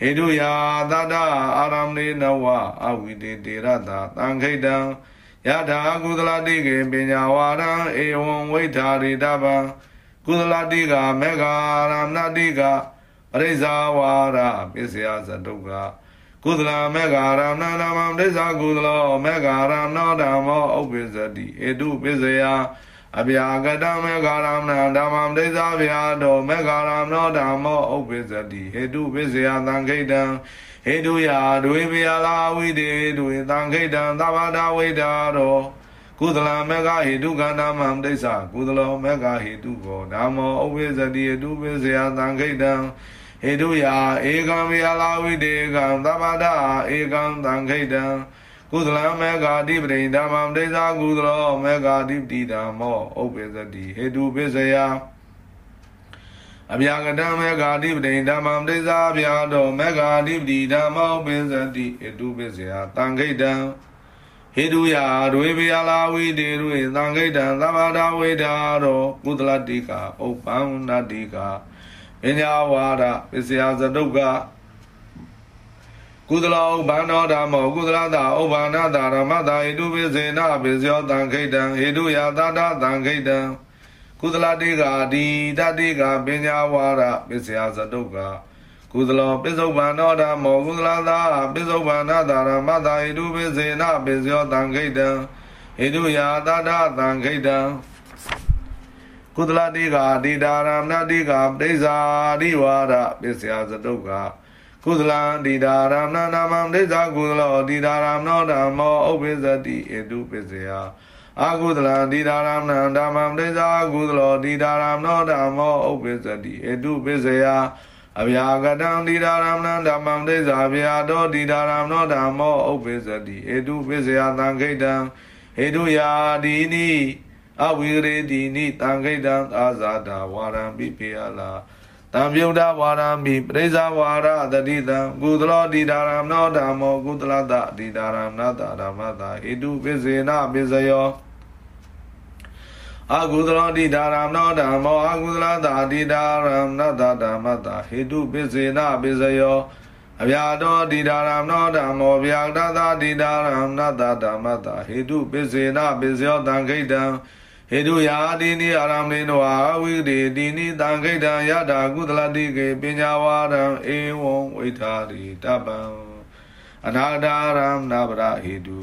[SPEAKER 1] ဟိတုယာသတ္တအာရမဏေနဝအဝိတေတေရတာတံခိတံယထာကုသလတိကေပညာဝါရံဧဝံဝိထာရိတဗံ ကုသလတိကမေဃာရမဏတိကပရိဇာဝါရပစ္စယဇတုကကုသလမေဃာရမဏနာမဒိသကုသလောမေဃာရမဏဓမ္မောဥပ္ပစ္စတိဧတုပစ္စယအဗျာကတမေဃာရမဏဓမ္မံဒိသဗျာတောမေဃာရမဏဓမ္မောဥပ္ပစ္စတိဟေတုပစ္စယသံခိတံဟေတုယာဒွေဗျာလာဝိတေဒွေသံခိတံသဗ္ဗဒဝိတာရော ကုသလမေဃဟိတုကန္တမံဒိသကုသလောမေဃဟိတုဘောဓမ္မောဥပ္ပစ္စတိဟေတုပစ္စယသံခိတံဟေတုယာဧကံဗျာလာဝိတေကံသဗ္ဗဒဧကံသံခိတံကုသလမေဃာတိပရိဓမ္မံဒိသကုသလောမေဃာတိပတိဓမ္မောဥပ္ပစ္စတိဟေတုပစ္စယအဗျာကတမေဃာတိပတိဓမ္မံဒိသဗျာတောမေဃာတိပတိဓမ္မောဥပ္ပစ္စတိဟေတုပစ္စယတံခိတံ ဟေတုယာဒွေပယလာဝိတေရွေသံခိတံသဗ္ဗဒဝေဒာရောကုသလတိကဥပ္ပန္နတိကပညာဝါဒပစ္စယဇတုကကုသလဥပ္ပန္နောဓမ္မောကုသလတာဥပ္ပန္နတာဓမ္မတာဟိတုပိစေနပိစယောတံခိတံဟေတုယာသတ္တတံခိတံကုသလတိကာဒီတတိကာပညာဝါဒပစ္စယဇတုက ကုသလောပိစုပန္နောဓမ္မောကုသလတာပိစုပန္နတာဓမ္မတာဟိတုပိစေနပိစယောတံခိတံဟေတုယာသတ္တတံခိတံကုသလတိကာဒီတာရမဏတိကာပရိစ္ဆာရိဝါဒပစ္စယဇတုကကုသလံဒီတာရမဏနာမံဒိသကုသလောဒီတာရမဏဓမ္မောဥပ္ပစ္စတိဧတုပစ္စယအာကုသလံဒီတာရမဏဓမ္မံဒိသကုသလောဒီတာရမဏဓမ္မောဥပ္ပစ္စတိဧတုပစ္စယ အဗျာကတံဒီတာရမဏဓမ္မံဒိသဗျာတောဒီတာရမဏဓမ္မောဥပ္ပစ္စတိဧတုပစ္စယသံခိတံဟေတုယာဒီနိအဝိရေတိနိတံခိတံအာဇာတာဝါရံပိပိယလာတံပြုတ်တာဝါရမိပရိစ္ဆဝါရတတိတံကုသလောတိဒါရမနောဓမ္မောကုသလတတိဒါရမနတဓမ္မတာဟိတုပိစေနပိစယော အကုသလောတိဒါရမနောဓမ္မောအကုသလတတိဒါရမနတဓမ္မတာဟိတုပိစေနပိစယောအဗျာတောတိဒါရမနောဓမ္မောဗျာတတတိဒါရမနတဓမ္မတာဟိတုပိစေနပိစယောတံခိတံဟေတုယာတိနိအာရမဏိနောအာဝိရေတိနိတံခိတံယတာကုသလတိကေပညာဝါရံဧဝံဝိထာရိတပံအနာဂတာရမနာပရဟေတု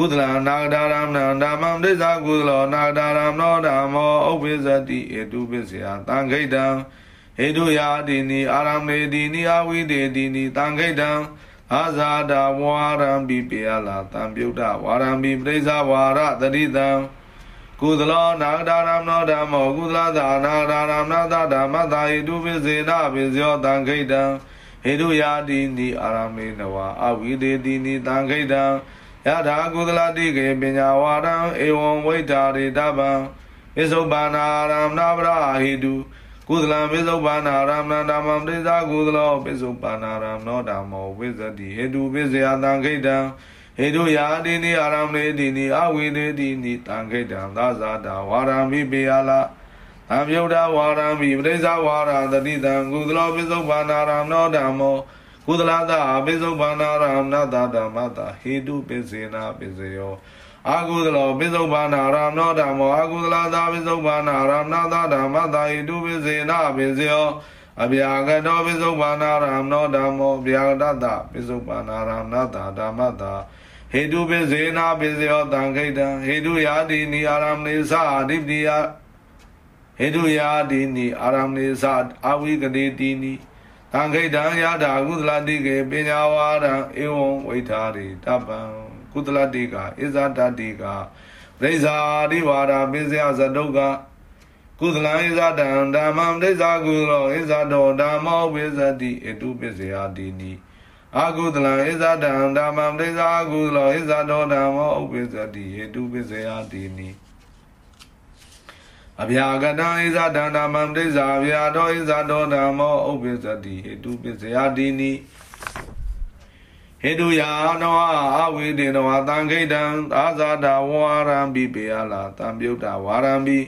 [SPEAKER 1] ကုသလအနာဂတာရမဏဓမ္မံဒိသကုသလောနာဂတာရမနောဓမ္မောဥပ္ပိသတိဧတုပစ္စယတံခိတံဟေတုယာတိနိအာရမဏေတိနိအဝိတေတိနိတံခိတံအာဇာတာဝါရံပိပေယလာတံပြုတ်တဝါရံပိပရိစ္ဆဝါရတတိတံကုသလောနာဂတာရမနောဓမ္မောကုသလသာနာဂတာရမနသဓမ္မသာဟိတုပိစေနပိစယောတံခိတံဟဟေတုယာတိနိအာရမေနဝအဝိဒေတိနိတံခိတံ ယထာကုသလတိကေပညာဝါရံဧဝံဝိဋ္ဌာရိတပံပိစုပ္ပန္နာရမဏဗရာဟိတုကုသလံပိစုပ္ပန္နာရမဏဓမ္မံပရိသကုသလောပိစုပ္ပန္နာရမဏဓမ္မောဝိဇ္ဇတိဟေတုပိစယတံခိတံဟေတုယာတိနိအာရမေတိနိအဝိဒေတိနိတံခိတံသာဇာတာဝါရမိပိယလာအမြုဒ္ဓဝါရမိပရိစ္ဆဝါရတတိတံကုသလောပိစုပန္နာရမဏဓမ္မော ကုသလတာပိစုပန္နာရမဏတဓမ္မတာဟေတုပိစေနာပိစယောအာကုသလောပိစုပန္နာရမဏဓမ္မောအာကုသလတာပိစုပန္နာရမဏတဓမ္မတာဟေတုပိစေနာပိစယောအဗျာကတောပိစုပန္နာရမဏဓမ္မောဗျာတတပိစုပန္နာရမဏတဓမ္မတာဟေတုပိစေနာပိစယောတံခိတံဟေတုယာတိနိအာရမဏိသအဓိပတိယဟေတုယာတိနိအာရမဏိသအဝိကတိတိနိ သံခိတံယတာကုသလတိကေပညာဝါရံဧဝံဝိထာရိတပံကုသလတိကာဣဇာတတိကာပရိဇာတိဝါဒပိစယဇတုကကုသလံဣဇာတံဓမ္မံပရိဇာကုသလောဣဇာတောဓမ္မောဝိဇတိအတုပိစယတိနိအာကုသလံဣဇာတံဓမ္မံပရိဇာကုသလောဣဇာတောဓမ္မောဥပိစတိဟေတုပိစယတိနိ အဗျာကတံဣဇာတန္တမံဒိဇာဗျာတောဣဇာတောဓမ္မောဥပ္ပစ္စတိဟေတုပစ္စယတိနိဟေတုယာနောအဝိတေနောသံခိတံသာဇာတာဝါရံပိပေယလာတံပြုတ်တာဝါရံပိ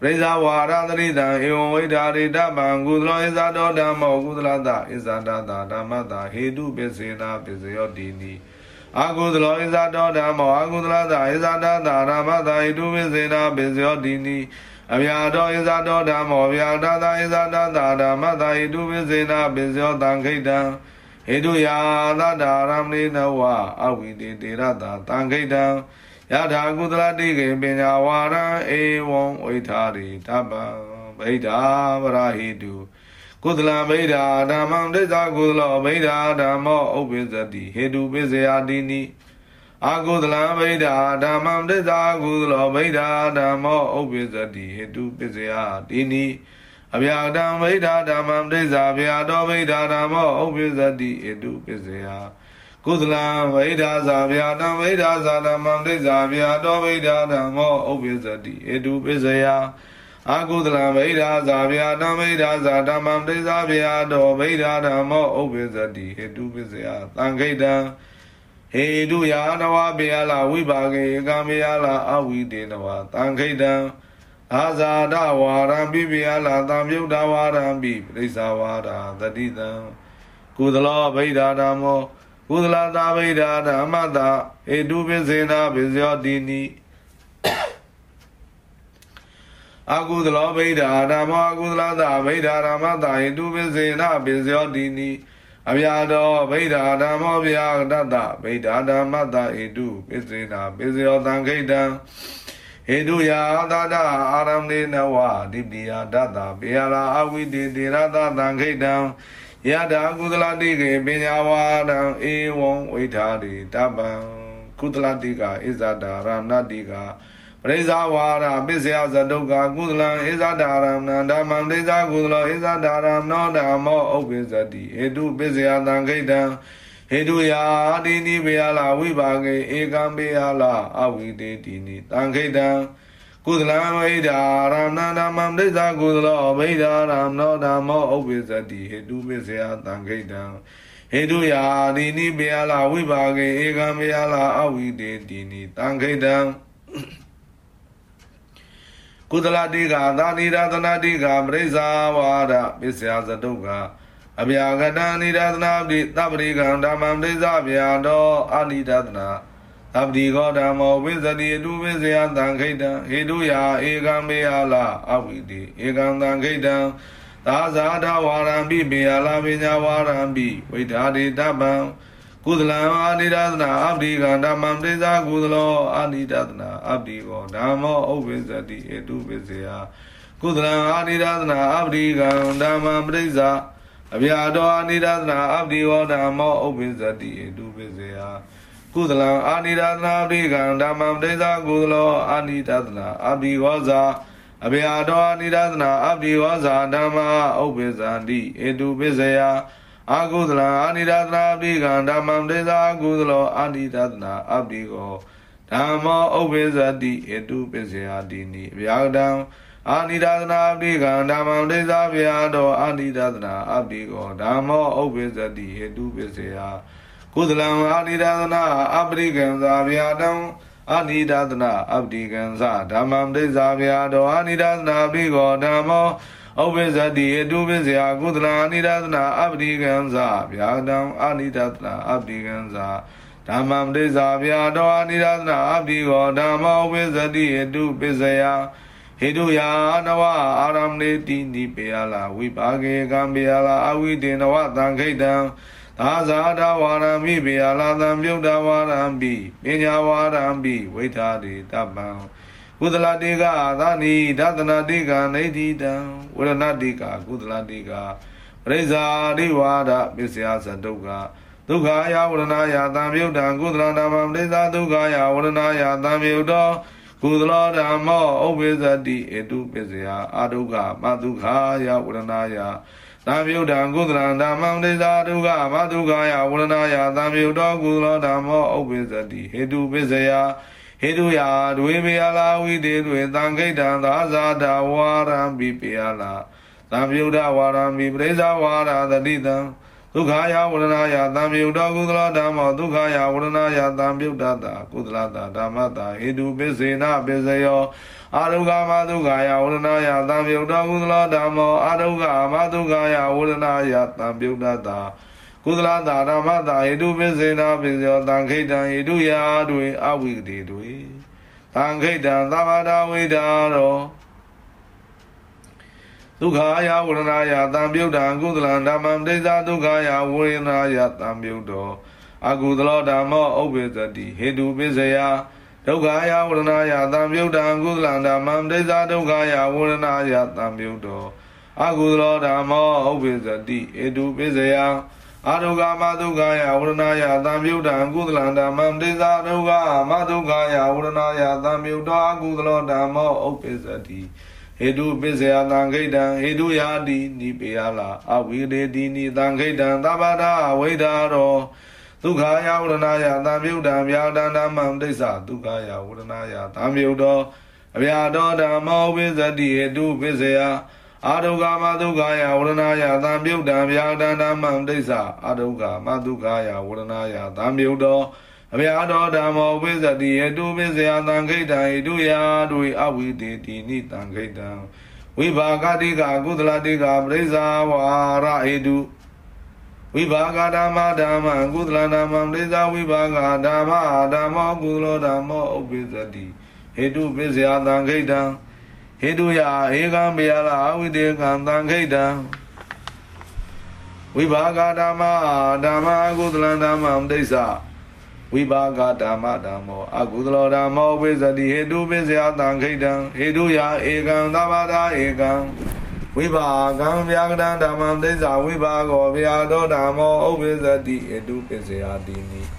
[SPEAKER 1] ပရိဇာဝါရသရိတံဧဝံဝိဒါရိတပံကုသလောဣဇာတောဓမ္မောကုသလတဣဇာတတာဓမ္မတာဟေတုပစ္စေနာပစ္စယောတိနိအာကုသလောဣဇာတောဓမ္မောအာကုသလတဣဇာတတာဓမ္မတာဟေတုပစ္စေနာပစ္စယောတိနိ အဗျာတော်ဣဇာတော်ဓမ္မောဗျာတသာဣဇာတသာဓမ္မသာဟိတုပိစေနာပိစောတံခိတံဟိတုယာသတ္တာရမဏိနဝအဝိတေတေရတာတံခိတံယထာကုသလတိကေပညာဝါရံဧဝံဝိထာရိတပံဗိဓာဗရာဟိတုကုသလဗိဓာဓမ္မံဒိသကုသလောဗိဓာဓမ္မောဥပ္ပဇ္ဇတိဟေတုပိစေယတိနိ အာကုသလံဗိဓာဓမ္မံတစ္ဆာကုသလောဗိဓာဓမ္မောဥပ္ပစ္စတိဟေတုပစ္စယတိနိအဗျာတံဗိဓာဓမ္မံတစ္ဆာဗျာတောဗိဓာဓမ္မောဥပ္ပစ္စတိဟေတုပစ္စယကုသလံဗိဓာဇာဗျာတံဗိဓာဇာဓမ္မံတစ္ဆာဗျာတောဗိဓာဓမ္မောဥပ္ပစ္စတိဟေတုပစ္စယအာကုသလံဗိဓာဇာဗျာတံဗိဓာဇာဓမ္မံတစ္ဆာဗျာတောဗိဓာဓမ္မောဥပ္ပစ္စတိဟေတုပစ္စယသံခိတံ ဟေတုယာနဝပေယလာဝိပါကေကမေယလာအဝိတေနဝတံခိတံအာဇာဒဝါရံပိပိယလာတံပြုတ်တဝါရံပိပရိစ္ဆဝါဒာတတိတံကုသလောဗိဓာဓမ္မောကုသလတာဗိဓာဓမ္မတာဟေတုပိစေနာပိစယောတိနိအကုသလောဗိဓာဓမ္မောအကုသလတာဗိဓာဓမ္မတာဟေတုပိစေနာပိစယောတိနိ အဗျာတော်ဗိဓာဓမ္မောဗျာတတဗိဓာဓမ္မတဣတုပိစေနာပိစယောတံခိတံဟေတုယာသာဒအာရမေနဝဒိတိယတတပေယလာအဝိတေတေရတတံခိတံယတာကုသလတိကေပညာဝါဒံဧဝံဝိထာရိတပံကုသလတိကာဣဇာတာရဏတိကာ ပရိဇာဝါရပစ္စယဇတုကကုသလံဣဇာတာရမဏဓမ္မံဒိဇာကုသလောဣဇာတာရမနောဓမ္မောဥပ္ပိဇတိဟေတုပစ္စယသံခိတံဟေတုယာတိနိဘေယလာဝိပါကေဧကံဘေယလာအဝိတေတိနိသံခိတံကုသလံဝိဒာရမဏဓမ္မံဒိဇာကုသလောဝိဒာရမနောဓမ္မောဥပ္ပိဇတိဟေတုပစ္စယသံခိတံဟေတုယာတိနိဘေယလာဝိပါကေဧကံဘေယလာအဝိတေတိနိသံခိတံ ကုသလတိကသာနိရသနာတိကပရိစ္ဆာဝါဒပစ္စယသတုကအဗျာကတံနိရသနာပိသဗ္ဗရိကံဓမ္မံပရိစ္ဆာဗျာတောအနိဒသနာသဗ္ဗတိကောဓမ္မောဝိဇ္ဇတိအတုဝိဇ္ဇယတံခိတံဟေတုယာဧကံမေယလာအဝိတိဧကံတံခိတံသာဇာတဝါရံပိမေယလာပညာဝါရံပိဝိဓာတိတပံ ကုသလံအာနိဒသနာအပ္ပိကဓမ္မံပိဇာကုသလောအာနိဒသနာအပ္ပိကောဓမ္မောဥပ္ပိသတိဧတုပိစေယကုသလံအာနိဒသနာအပ္ပိကဓမ္မံပိဇာအဗျာတောအာနိဒသနာအပ္ပိကောဓမ္မောဥပ္ပိသတိဧတုပိစေယကုသလံအာနိဒသနာအပ္ပိကဓမ္မံပိဇာကုသလောအာနိဒသနာအပ္ပိကောဇာအဗျာတောအာနိဒသနာအပ္ပိကောဇာဓမ္မာဥပ္ပိဇန္တိဧတုပိစေယ အာကုသလံအာနိဒသနာအပိကံဓမ္မံဒေသာအကုသလောအာနိဒသနာအပိကောဓမ္မောဥပ္ပေဇတိဧတုပစ္စယတိနိအဗျာဒံအာနိဒသနာအပိကံဓမ္မံဒေသာဗျာတောအာနိဒသနာအပိကောဓမ္မောဥပ္ပေဇတိဧတုပစ္စယကုသလံအာနိဒသနာအပိကံသာဗျာတံအာနိဒသနာအပိကံသာဓမ္မံဒေသာဗျာတောအာနိဒသနာအပိကောဓမ္မော ဩဝိဇတိအတုပိစယကုသလအနိဒသနာအပတိကံဇာဗျာတံအနိဒသနာအပတိကံဇာဓမ္မံတိဇာဗျာတောအနိဒသနာအပိကောဓမ္မောဝိဇတိအတုပိစယဟိတုယာနဝအာရမဏေတိနိပေယလာဝိပါကေကံပေယလာအဝိတေနဝသံခိတံသာဇာတဝါရမိပေယလာသံပြုတ်တဝါရံပိပညာဝါရံပိဝိထာတိတပ္ပံ ကုသလတိကသာနိဒသနာတိကနေတိတံဝရဏတိကကုသလတိကပရိဇာတိဝါဒပစ္စယသဒုက္ခဒုက္ခယဝရဏယသံမြုတ်တံကုသလနာမပရိဇာဒုက္ခယဝရဏယသံမြုတ်တောကုသလောဓမ္မောဥပ္ပေဇတိအတုပစ္စယအာဒုက္ခမဒုက္ခယဝရဏယသံမြုတ်တံကုသလဓမ္မံပရိဇာဒုက္ခမဒုက္ခယဝရဏယသံမြုတ်တောကုသလောဓမ္မောဥပ္ပေဇတိဟေတုပစ္စယ ဟိတုယာဒွေမေယလာဝိတေတွေသံခိတံသာဇာတဝါရံပိပေယလာသံပြုဒ္ဓဝါရံပိပရိဇာဝါရသတိတံဒုက္ခယဝရဏယသံပြုဒ္ဓကုသလဓမ္မောဒုက္ခယဝရဏယသံပြုဒ္ဓတာကုသလတာဓမ္မတာဟိတုပစ္စေနပစ္စယောအာရုဂမဒုက္ခယဝရဏယသံပြုဒ္ဓကုသလဓမ္မောအာရုဂမဒုက္ခယဝရဏယသံပြုဒ္ဓတာ ကုသလသာဓမ္မတာဟိတုပစ္စေနာပစ္စယောတံခိတံဟိတုယာတွေအဝိကတိတွေတံခိတံသဘာဒဝိဒါရောဒုက္ခယဝရဏယတံပြုတ်တံကုသလံဓမ္မံဒိသဒုက္ခယဝေဒနာယတံပြုတ်တော်အကုသလောဓမ္မောဥပ္ပေသတိဟေတုပစ္စယဒုက္ခယဝရဏယတံပြုတ်တံကုသလံဓမ္မံဒိသဒုက္ခယဝေဒနာယတံပြုတ်တော်အကုသလောဓမ္မောဥပ္ပေသတိဟေတုပစ္စယ အာဒုက္ခမဒုက္ခယဝရဏယသံပြုတ်တံကုသလံဓမ္မံဒေသာဒုက္ခမဒုက္ခယဝရဏယသံပြုတ်တောအကုသလောဓမ္မောဥပ္ပစ္စတိဟေတုပစ္စယသံခိတံဟေတုယာတိနိပေယလာအဝိရေတိနိသံခိတံသဗ္ဗဒအဝိဒါရောဒုက္ခယဝရဏယသံပြုတ်တံဗျာဒန္တမံဒိသဒုက္ခယဝရဏယသံပြုတ်တောအဗျာတောဓမ္မောဝိဇ္ဇတိဟေတုပစ္စယ အာဒုက္ခမဒုက္ခယဝရဏယသံပြုတ်တံဗျာဒန္တမံဒိသအာဒုက္ခမဒုက္ခယဝရဏယသံပြုတ်တောအဗျာတော်ဓမ္မောဝိဇ္ဇတိယတုပစ္စယသံခိတံဣတုယာတွေအဝိတေတိနိတံခိတံဝိဘာဂတိကကုသလတိကပရိဇာဝါရဟိတုဝိဘာဂဓမ္မဓမ္မကုသလဓမ္မပရိဇာဝိဘာဂဓမ္မဓမ္မောကုသလောဓမ္မောဥပ္ပိသတိဟိတုပစ္စယသံခိတံ ဟိတုယဧကံဘေယလာဝိတေကံသံခိတံဝိဘာဂဓမ္မဓမ္မကုသလဓမ္မံဒိဋ္ဌဝိဘာဂဓမ္မဓမ္မောအကုသလောဓမ္မောဝိဇတိဟေတုပစ္စယသံခိတံဟေတုယဧကံသဗ္ဗတာဧကံဝိဘာကံဗျာကတံဓမ္မံဒိဋ္ဌဝိဘာဂောဗျာတောဓမ္မောဥပ္ပဇတိဟေတုပစ္စယတိနိ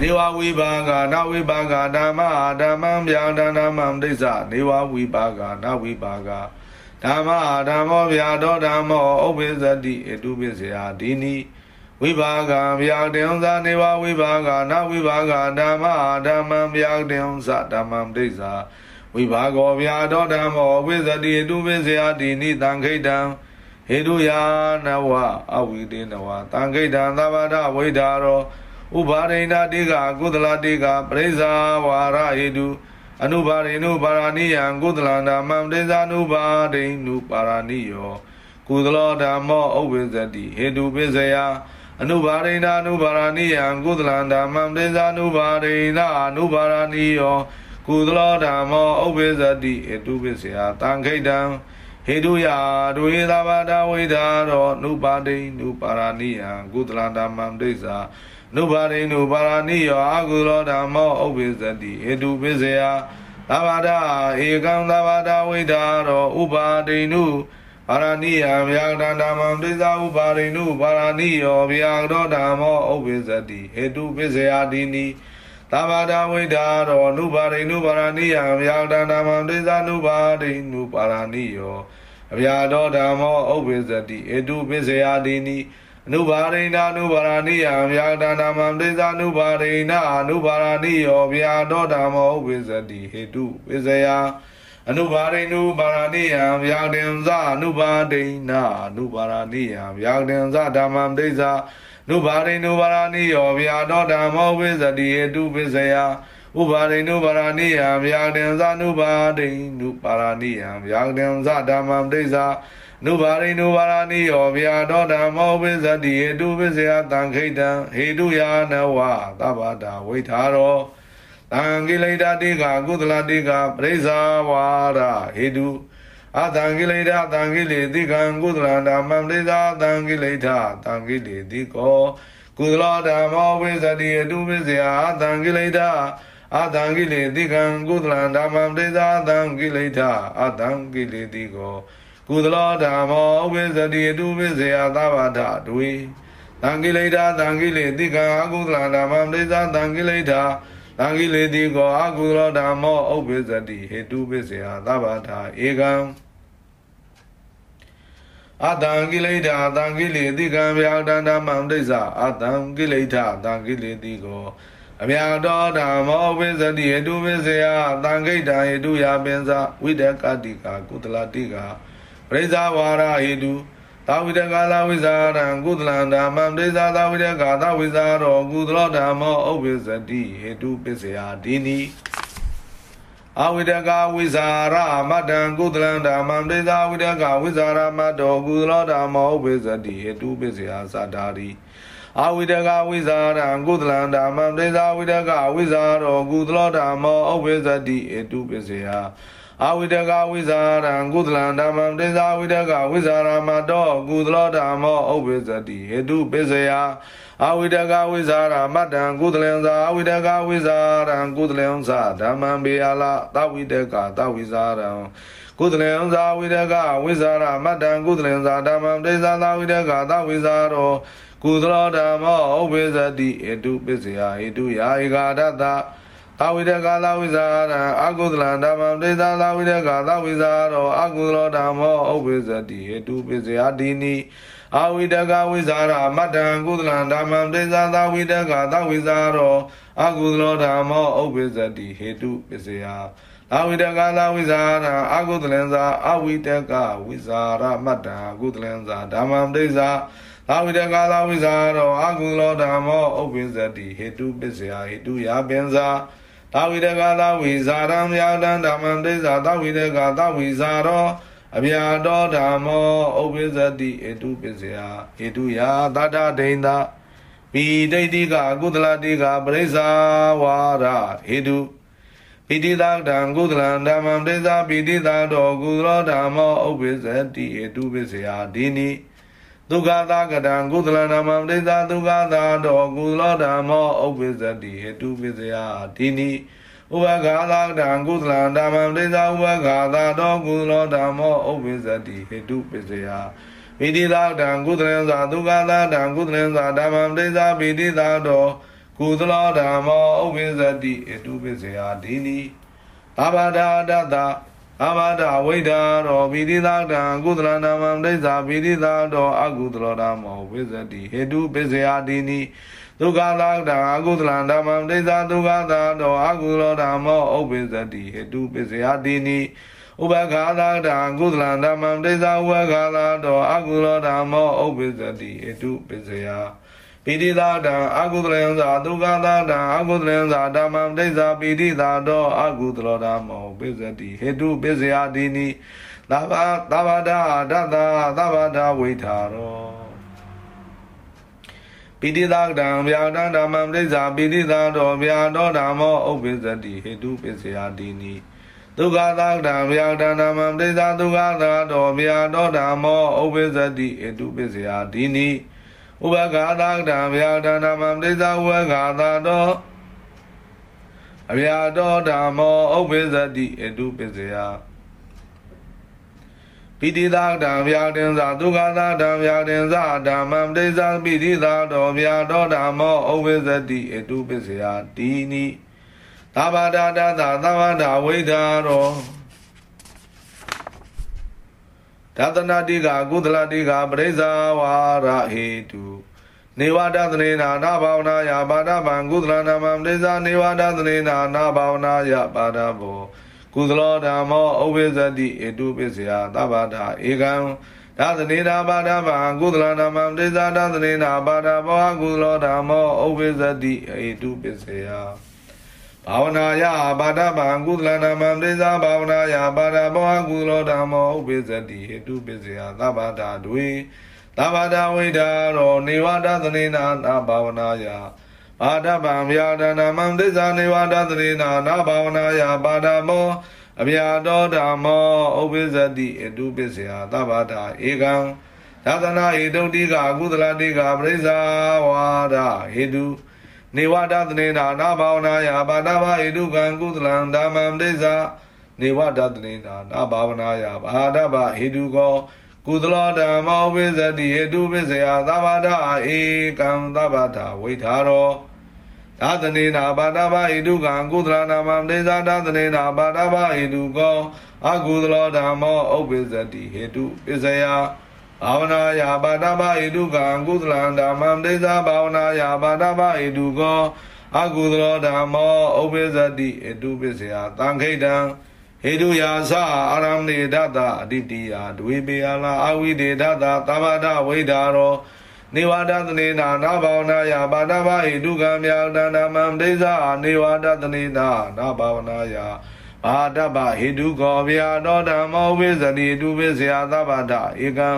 [SPEAKER 1] နေဝဝိဘာကနဝိဘာကဓမ္မဓမ္မံဗျာဒန္ဓမ္မံဒိဋ္ဌနေဝဝိဘာကနဝိဘာကဓမ္မဓမ္မောဗျာတောဓမ္မောဥပ္ပဇတိအတုပစ္စယဒီနိဝိဘာကဗျာတေံသနေဝဝိဘာကနဝိဘာကဓမ္မဓမ္မံဗျာတေံသဓမ္မံဒိဋ္ဌဝိဘာကောဗျာတောဓမ္မောဥပ္ပဇတိအတုပစ္စယဒီနိတံခိတံဟေတုယာနဝအဝိတေနဝတံခိတံသဗ္ဗဒဝိဒါရော ဥပါရိဏတိကကုသလတိကပရိဇာဝါရဟိတုအနုပါရိနုပါရဏိယံကုသလန္တာမံပရိဇာနုပါရိနုပါရဏိယောကုသလောဓမ္မောဥပ္ပဇ္ဇတိဟေတုပစ္စယအနုပါရိဏအနုပါရဏိယံကုသလန္တာမံပရိဇာနုပါရိဏအနုပါရဏိယောကုသလောဓမ္မောဥပ္ပဇ္ဇတိဟေတုပစ္စယတံခိတံဟေတုယဒွေသာဘာဒဝိဒါရောနုပါတိနုပါရဏိယံကုသလန္တာမံပရိဇာ နုပါရိနုပါရဏိယောအာကုလောဓမ္မောဥပ္ပိသတိဟေတုပစ္စယသဘာဒဧကံသဘာဒဝိဒါရောဥပါဒိနုပါရဏိယဗျာဒန္ဓမ္မံဒိသဥပါရိနုပါရဏိယောဗျာတော်ဓမ္မောဥပ္ပိသတိဟေတုပစ္စယတိနိသဘာဒဝိဒါရောနုပါရိနုပါရဏိယဗျာဒန္ဓမ္မံဒိသနုပါရိနုပါရဏိယောအဗျာတော်ဓမ္မောဥပ္ပိသတိဧတုပစ္စယတိနိ အနုဘာရိဏအနုဘာရဏိယဗျာတနာမံပိသအနုဘာရိဏအနုဘာရဏိယောဗျာတော်ဓမ္မောဥပ္ပိသတိဟေတုပစ္စယအနုဘာရိဏုဘာရဏိယဗျာတင်္ဇအနုဘာဒိဏအနုဘာရဏိယဗျာတင်္ဇဓမ္မံပိသနုဘာရိဏုဘာရဏိယောဗျာတော်ဓမ္မောဥပ္ပိသတိဟေတုပစ္စယဥပါရိနုပါရဏိယံဗျာတင်္ဇနုပါရိနုပါရဏိယံဗျာတင်္ဇဓမ္မံဒိဋ္ဌာ နုပါရိနုပါရဏိယောဗျာတော်ဓမ္မောပိသတိဟေတုပိစယတံခိတံဟေတုယာနဝသဗ္ဗတာဝိထာရောတံကိလေသာတိကကုသလတိကပရိစ္ဆာဝါရဟေတုအတံကိလေသာတံကိလေတိကံကုသလဓမ္မံပရိစ္ဆာတံကိလေသာတံကိလေတိကောကုသလဓမ္မောပိသတိဟေတုပိစယတံကိလေသာအာတံကိလေတိကံကုသလံဓမ္မံပရိသသံကိလေသာအာတံကိလေတိကော ကုသလောဓမ္မောဥပ္ပဇတိအတုပိစေယသဗ္ဗဒဒွေတံကိလေသာတံကိလေတိကံအကုသလံဓမ္မံပရိသသံကိလေသာတံကိလေတိကောအကုသလောဓမ္မောဥပ္ပဇတိဟေတုပိစေယသဗ္ဗဒဧကံအတံကိလေသာတံကိလေတိကံဗျာတန္တမံဒိဋ္ဌအတံကိလေသာတံကိလေတိကောအမြတ်တော်ဓမ္မောဝိသတိဟတုဝိဇယသံဂိတံဟတုယာပင်္စဝိတကတိကာကုသလတိကာ ပရိဇာဝါရဟိတုသာဝိတကာလဝိဇာရံကုသလံဓမ္မံပရိဇာသာဝိတကာသဝိဇာရောကုသလောဓမ္မောဥပ္ပဇတိဟေတုပစ္စယဒီနိအဝိတကဝိဇာရမတ္တံကုသလံဓမ္မံပရိဇာဝိတကဝိဇာရမတ္တောကုသလောဓမ္မောဥပ္ပဇတိဟေတုပစ္စယသတ္တာရိအဝိတကဝိဇာရံကုသလံဓမ္မံတေသာဝိတကဝိဇာရောကုသလောဓမ္မောဥပ္ပဇတိအတုပစ္စယ အဝိတကဝိဇာရံကုသလံဓမ္မံတေသာဝိတကဝိဇာရမတောကုသလောဓမ္မောဥပ္ပဇတိဟေတုပစ္စယအဝိတကဝိဇာရမတံကုသလံသာအဝိတကဝိဇာရံကုသလံသာဓမ္မံဘေယလာသဝိတကသဝိဇာရံကုသလံသာဝိတကဝိဇာရမတံကုသလံသာဓမ္မံတေသာသဝိတကသဝိဇာရောကုသလောဓမ္မောဥပ္ပဇတိဧတုပစ္စယဧတုယာဧကာဒတ သဝိတကာသဝိဇာရအကုသလဓမ္မံတေသာသဝိတကာသဝိဇာရောအကုသလောဓမ္မောဥပ္ပဇတိဧတုပစ္စယတိနိအဝိတကဝိဇာရမတ္တံကုသလဓမ္မံတေသာသဝိတကာသဝိဇာရောအကုသလောဓမ္မောဥပ္ပဇတိဟေတုပစ္စယအဝိတကသာဝိဇာရအကုသလံသာအဝိတကဝိဇာရမတ္တံအကုသလံသာဓမ္မံတေသာသာဝိတကာသာဝိဇာရောအကုလောဓမ္မောဥပ္ပိသတိဟေတုပစ္စယဟေတုယာပင်စာ သာဝိတကာသာဝိဇာရံယာတံဓမ္မံဒိသသာဝိတကာသာဝိဇာရောအဗျာတော်ဓမ္မောဥပ္ပိသတိဟေတုပစ္စယဟေတုယာတတဒိန္ဒပိဒိဋ္ဌိကကုသလတိကပရိစ္ဆာဝါရဟေတုပိတိသာတံကုသလံဓမ္မံဒိသပိတိသာတော်ကုသလောဓမ္မောဥပ္ပိသတိဟေတုပစ္စယဒီနိ ဒုက္ခသာကတံကုသလနာမပရိသဒုက္ခသာတောကုသလောဓမ္မောဥပ္ပဇ္ဇတိဟေတုပစ္စယတိနိဥပဂါသာကတံကုသလဓမ္မပရိသဥပဂါသာတောကုသလောဓမ္မောဥပ္ပဇ္ဇတိဟေတုပစ္စယပိတိသာတံကုသလံသာဒုက္ခသာတံကုသလံသာဓမ္မပရိသပိတိသာတောကုသလောဓမ္မောဥပ္ပဇ္ဇတိဟေတုပစ္စယတိနိအဘာဒာတတ အဘာဒဝိဒါရောပိတိသာတံကုသလနာမံဒိဋ္ဌာပိတိသာတောအကုသလောဓမ္မောဝိဇ္ဇတိဟေတုပစ္စယတိနိဒုက္ခသာတံအကုသလဓမ္မံဒိဋ္ဌာဒုက္ခသာတောအကုသလောဓမ္မောဥပ္ပဇ္ဇတိဟေတုပစ္စယတိနိဥပခာသာတံကုသလဓမ္မံဒိဋ္ဌာဥပခာသာတောအကုသလောဓမ္မောဥပ္ပဇ္ဇတိဟေတုပစ္စယ ပိတိသာတံအကုသလံသာဒုက္ခသာတံအကုသလံသာဓမ္မံဒိဋ္ဌာပိတိသာတောအကုသလောဓမ္မောပိစတိဟေတုပိစယတိနိသဗ္ဗသဗ္ဗဒဒတ္တသဗ္ဗဒဝိထာရောပိတိသာတံဗျာတံဓမ္မံဒိဋ္ဌာပိတိသာတောဗျာတောဓမ္မောဥပ္ပိစတိဟေတုပိစယတိနိဒုက္ခသာတံဗျာတံဓမ္မံဒိဋ္ဌာဒုက္ခသာတောဗျာတောဓမ္မောဥပ္ပိစတိဟေတုပိစယတိနိ ဥပဂါသကတံဗျာဒနာမံပဋိသဝေဂါသတောအဗျာတောဓမ္မောဥပ္ပိသတိအတုပစ္စယပိတိသာတံဗျာတင်္ဇာဒုက္ခသာတံဗျာတင်္ဇာဓမ္မံပဋိသပိတိသာတောဗျာတောဓမ္မောဥပ္ပိသတိအတုပစ္စယတိနိသဗ္ဗတာတသသဗ္ဗတာဝိဒါရောသ ဒါသနာတိကကုသလတိကပရိစ္ဆာဝါရဟေတုနေဝဒသနေနာနာဘာဝနာယပါဒဗံကုသလနာမံပရိစ္ဆာနေဝဒသနေနာနာဘာဝနာယပါဒဘောကုသလောဓမ္မောဥပိသတိဧတုပစ္စယသဗ္ဗတာဧကံဒါသနေနာပါဒဗံကုသလနာမံပရိစ္ဆာဒါသနေနာပါဒဘောကုသလောဓမ္မောဥပိသတိဧတုပစ္စယ ဘာဝနာယပါဒဗံကုသလနာမံပရိစ္ဆာဘာဝနာယပါဒဘောကုသလောဓမ္မောဥပိသတိဧတုပစ္စယသဗ္ဗတာဒွေသဗ္ဗတာဝိဒါရောနေဝဒသနေနာနာဘာဝနာယပါဒဗံဗျာဒနာမံသစ္စာနေဝဒသနေနာနာဘာဝနာယပါဒမောအဗျာတော်ဓမ္မောဥပိသတိအတုပစ္စယသဗ္ဗတာဧကံသာသနာဟိတုတိကအကုသလတိကပရိစ္ဆာဝါဒဟေတု နေဝဒသနေနာနာဘာဝနာယပါဒဘာဟိတုကံကုသလံဓမ္မံပရိစ္ဆာနေဝဒသနေနာနာဘာဝနာယဘာဒဘာဟိတုကောကုသလောဓမ္မောဝိဇ္ဇတိဟေတုပစ္စယသဗ္ဗတာဧကံသဗ္ဗတာဝိထာရောသာသနေနာပါဒဘာဣတုကံကုသလနာမံဒေဇာသာသနေနာပါဒဘာဣတုကောအကုသလောဓမ္မောဥပ္ပဇ္ဇတိဟေတုပစ္စယ ဘာဝနာယပါဒဘာဣတုကံကုသလံဓမ္မံဒေဇာဘာဝနာယပါဒဘာဣတုကောအကုသလောဓမ္မောဥပ္ပဇ္ဇတိဟေတုပစ္စယသံခိတံဟေတုယာသအာရမေဒတအတိတိယဒွေပေယလာအဝိဒေဒတသဗ္ဗဒဝိဒါရောနေဝဒသနေနာနာဘာဝနာယပါဒဘာဟိတုကံမြောက်တဏမံဒိသနေဝဒသနေနာနာဘာဝနာယ ဘာဒဗဟိတုကောဗျာတောဓမ္မောဝိဇ္ဇတိတုပိစယသဗ္ဗတဧကံ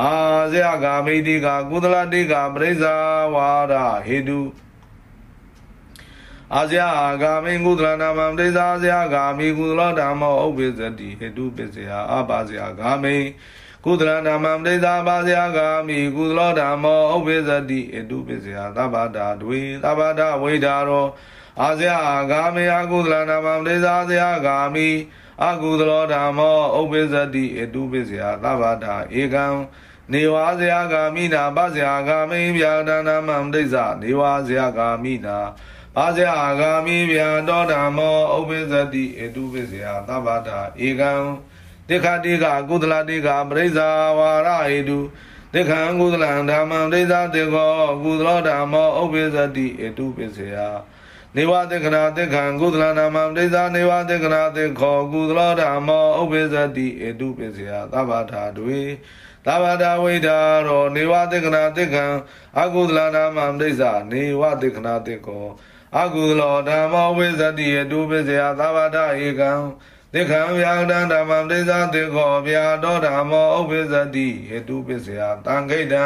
[SPEAKER 1] အာဇယဂာမိတိကကုသလတိကပရိစ္ဆာဝါဒဟိတုအာဇယဂာမိကုသလနာမံဒိသအာဇယဂာမိကုသလဓမ္မောဥပိစတိဟိတုပိစယအပါဇယဂာမိကုသလနာမံပရိသပါစယဂာမိကုသလောဓမ္မောဥပ္ပိသတိအတုပစ္စယသဗ္ဗတာဒွေသဗ္ဗတာဝိဒါရော အာဇယဂာမိအကုသလနာမံပရိသဇယဂာမိအကုသလောဓမ္မောဥပ္ပိသတိအတုပစ္စယသဗ္ဗတာဧကံနေဝါဇယဂာမိနာပဇယဂာမိဗျာဒနာမံဒိဋ္ဌနေဝါဇယဂာမိနာပါဇယဂာမိဗျာတောဓမ္မောဥပ္ပိသတိအတုပစ္စယသဗ္ဗတာဧကံတိခတိကကုသလတိကပရိစ္ဆာဝါရဟေတုတိခံကုသလံဓမ္မံဒိသတေကောကုသလောဓမ္မောဥပ္ပိသတိအတုပစ္စယ နေဝတေကနာတေခံကုသလဓမ္မံဒိသနေဝတေကနာတေခောကုသလောဓမ္မောဥပ္ပိသတိအတုပစ္စယသဗ္ဗထာတွေသဗ္ဗတာဝိဒါရောနေဝတေကနာတေခံအကုသလဓမ္မံဒိသနေဝတေကနာတေကောအကုသလောဓမ္မောဝိသတိအတုပစ္စယသဗ္ဗတာဧကံသက္ခံဗျာဒံဓမ္မံပိစ္ဆာတေခောဗျာတောဓမ္မောဥပ္ပဇ္ဇတိဟေတုပစ္စယတံခိတံ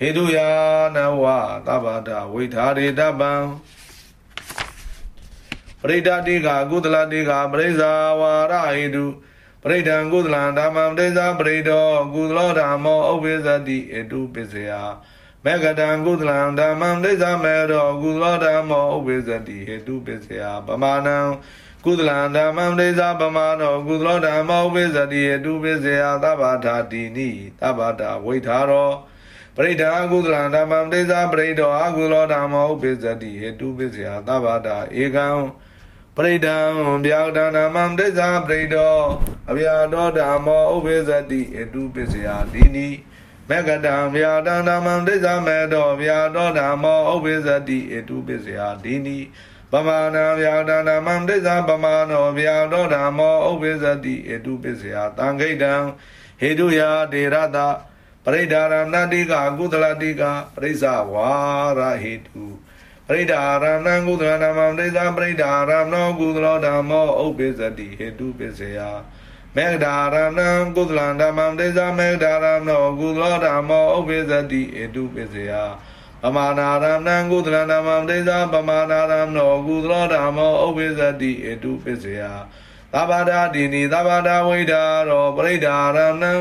[SPEAKER 1] ဟေတုယာနဝသဗ္ဗတာဝိထာရေတပံ ပရိဒတိကကုသလတိကပရိစ္ဆာဝါရဟေတုပရိဒံကုသလံဓမ္မံပိစ္ဆာပရိဒောကုသလောဓမ္မောဥပ္ပဇ္ဇတိဟေတုပစ္စယမေကတံကုသလံဓမ္မံပိစ္ဆာမေရောကုသလောဓမ္မောဥပ္ပဇ္ဇတိဟေတုပစ္စယပမာဏံကုသလံဓမ္မံဒိသပမနောကုသလောဓမ္မောဝိဇ္ဇတိယတုပိစေယသဗ္ဗထာတိနိသဗ္ဗတာဝိထာရောပရိဒာကုသလံဓမ္မံဒိသပရိဒောအကုသလောဓမ္မောပိဇ္ဇတိဟေတုပိစေယသဗ္ဗတာဧကံ ပရိဒံဗျာဒနာမံဒိသပရိဒောအဗျာဒောဓမ္မောဥပိဇ္ဇတိဟေတုပိစေယတိနိမေကတံဗျာဒနာမံဒိသမေတောဗျာဒောဓမ္မောဥပိဇ္ဇတိဟေတုပိစေယတိနိပမာဏဗျာဒနာမံဒိသပမာနောဗျာဒောဓမ္မောဥပ္ပဇ္ဇတိအတုပစ္စယတံခိတံဟေတုယာဒေရတပရိဒါရဏတိကကုသလတိကပရိစ္ဆဝါရဟေတု ပရိဒါရဏံကုသလဓမ္မံဒိသပရိဒါရနောကုသလောဓမ္မောဥပ္ပဇ္ဇတိဟေတုပစ္စယမေဃဒါရဏံကုသလဓမ္မံဒိသမေဃဒါရနောကုသလောဓမ္မောဥပ္ပဇ္ဇတိဟေတုပစ္စယပမာနာရဏံကုသလဓမ္မံဒိသပမာနာရမောကုသလောဓမ္မောဥပ္ပိသတိအတုပစ္စယသဗ္ဗတာတိနိသဗ္ဗတာဝိဒါရောပရိဒါရဏံ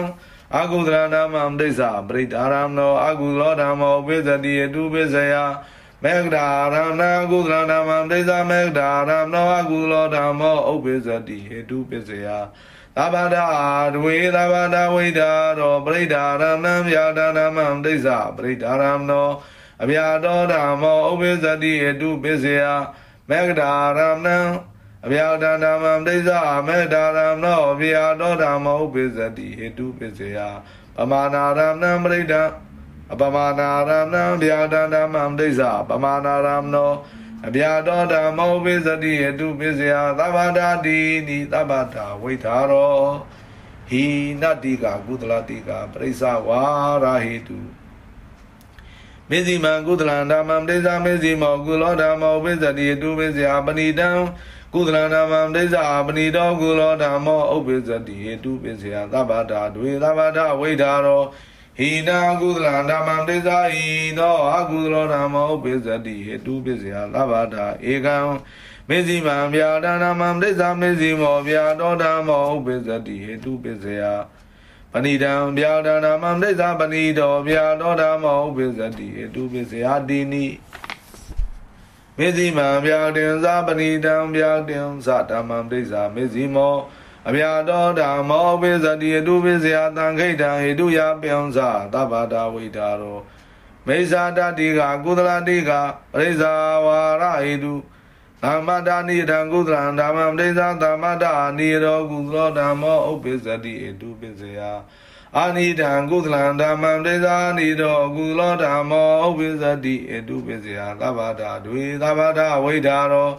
[SPEAKER 1] အကုသလဓမ္မံဒိသပရိဒါရမောအကုသလောဓမ္မောဥပ္ပိသတိအတုပစ္စယ မေဃဒါရဏံကုသလဓမ္မံဒိသမေဃဒါရမောအကုသလောဓမ္မောဥပ္ပိသတိဟေတုပစ္စယသဗ္ဗတာဒဝေသဗ္ဗတာဝိဒါရောပရိဒါရဏံဗျာဒနာမံဒိသပရိဒါရမောအဗျာတော်ဓမ္မောဥပိသတိအတုပစ္စယမေကဒါရမဏံအဗျာဒန္ဓမံဒိဋ္ဌအမေတာရမနောအဗျာတောဓမ္မောဥပိသတိဟေတုပစ္စယပမာနာရမဏံပရိဒံ အပမာနာရမဏံဗျာဒန္ဓမံဒိဋ္ဌပမာနာရမနောအဗျာတောဓမ္မောဥပိသတိဟေတုပစ္စယသဗ္ဗတာတိနိသဗ္ဗတာဝိထာရောဟိနတိကကုသလတိကပရိစ္ဆဝါရာဟေတုမေဇိမံကုသလံဓမ္မံဒိသမေဇိမောကုလောဓမ္မောပိစတိတုပိစယပဏိတံကုသလံဓမ္မံဒိသပဏိတောကုလောဓမ္မောဥပိစတိတုပိစယသဗ္ဗတာဒွေသဗ္ဗတာဝိဒါရော ဟိနာကုသလံဓမ္မံဒိသဟိနောအကုသလောဓမ္မောဥပိစတိတုပိစယသဗ္ဗတာဧကံမေဇိမံဗျာဒနာမံဒိသမေဇိမောဗျာတောဓမ္မောဥပိစတိတုပိစယပဏိတံဗျာဒနာမံဒိသပဏိတောဗျာတောဓမ္မောဥပိစတိတုပိစယတိနိမေဇိမံဗျာတင်္ဇာပဏိတံဗျာတင်္ဇာဓမ္မံဒိသမေဇိမော အဗျာတောဓမ္မောပိစတိတုပိစယတံခိတံဟိတုယပြုံးဇာသဗ္ဗတာဝိတာရောမေဇာတတိကကုသလတိကပရိဇာဝါရဟိတုသမ္မတာနိဒံကုသလံဓမ္မံဒိသသမ္မတာနိရောကုသလောဓမ္မောဥပိစတိအတုပိစယအာနိဒံကုသလံဓမ္မံဒိသနိရောကုသလောဓမ္မောဥပိစတိအတုပိစယသဗ္ဗတာဒွေသဗ္ဗတာဝိဒါရော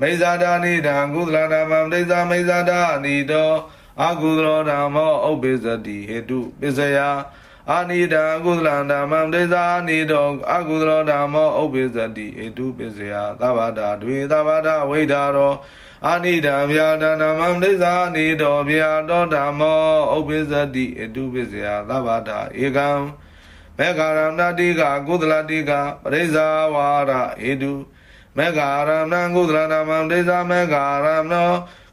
[SPEAKER 1] မိဇာတာနိဒံကုသလံဓမ္မံဒိသမိဇာတာနိတောအကုသလောဓမ္မောဥပိစတိဟေတုပိစယအာနိဒံကုသလံဓမ္မံဒိသာနိတောအကုသလောဓမ္မောဥပိစတိဧတုပိစယသဗ္ဗတာဒွေသဗ္ဗတာဝိဒါရောအာနိဒံဗျာဒဓမ္မံဒိသာနိတောဗျာတောဓမ္မောဥပိစတိဧတုပိစယသဗ္ဗတာဧကံမေဃာရဏတိကကုသလတိကပရိဇာဝါရဧတု မေဃာရဏံကုသလဓမ္မံဒိသာမေဃာရနော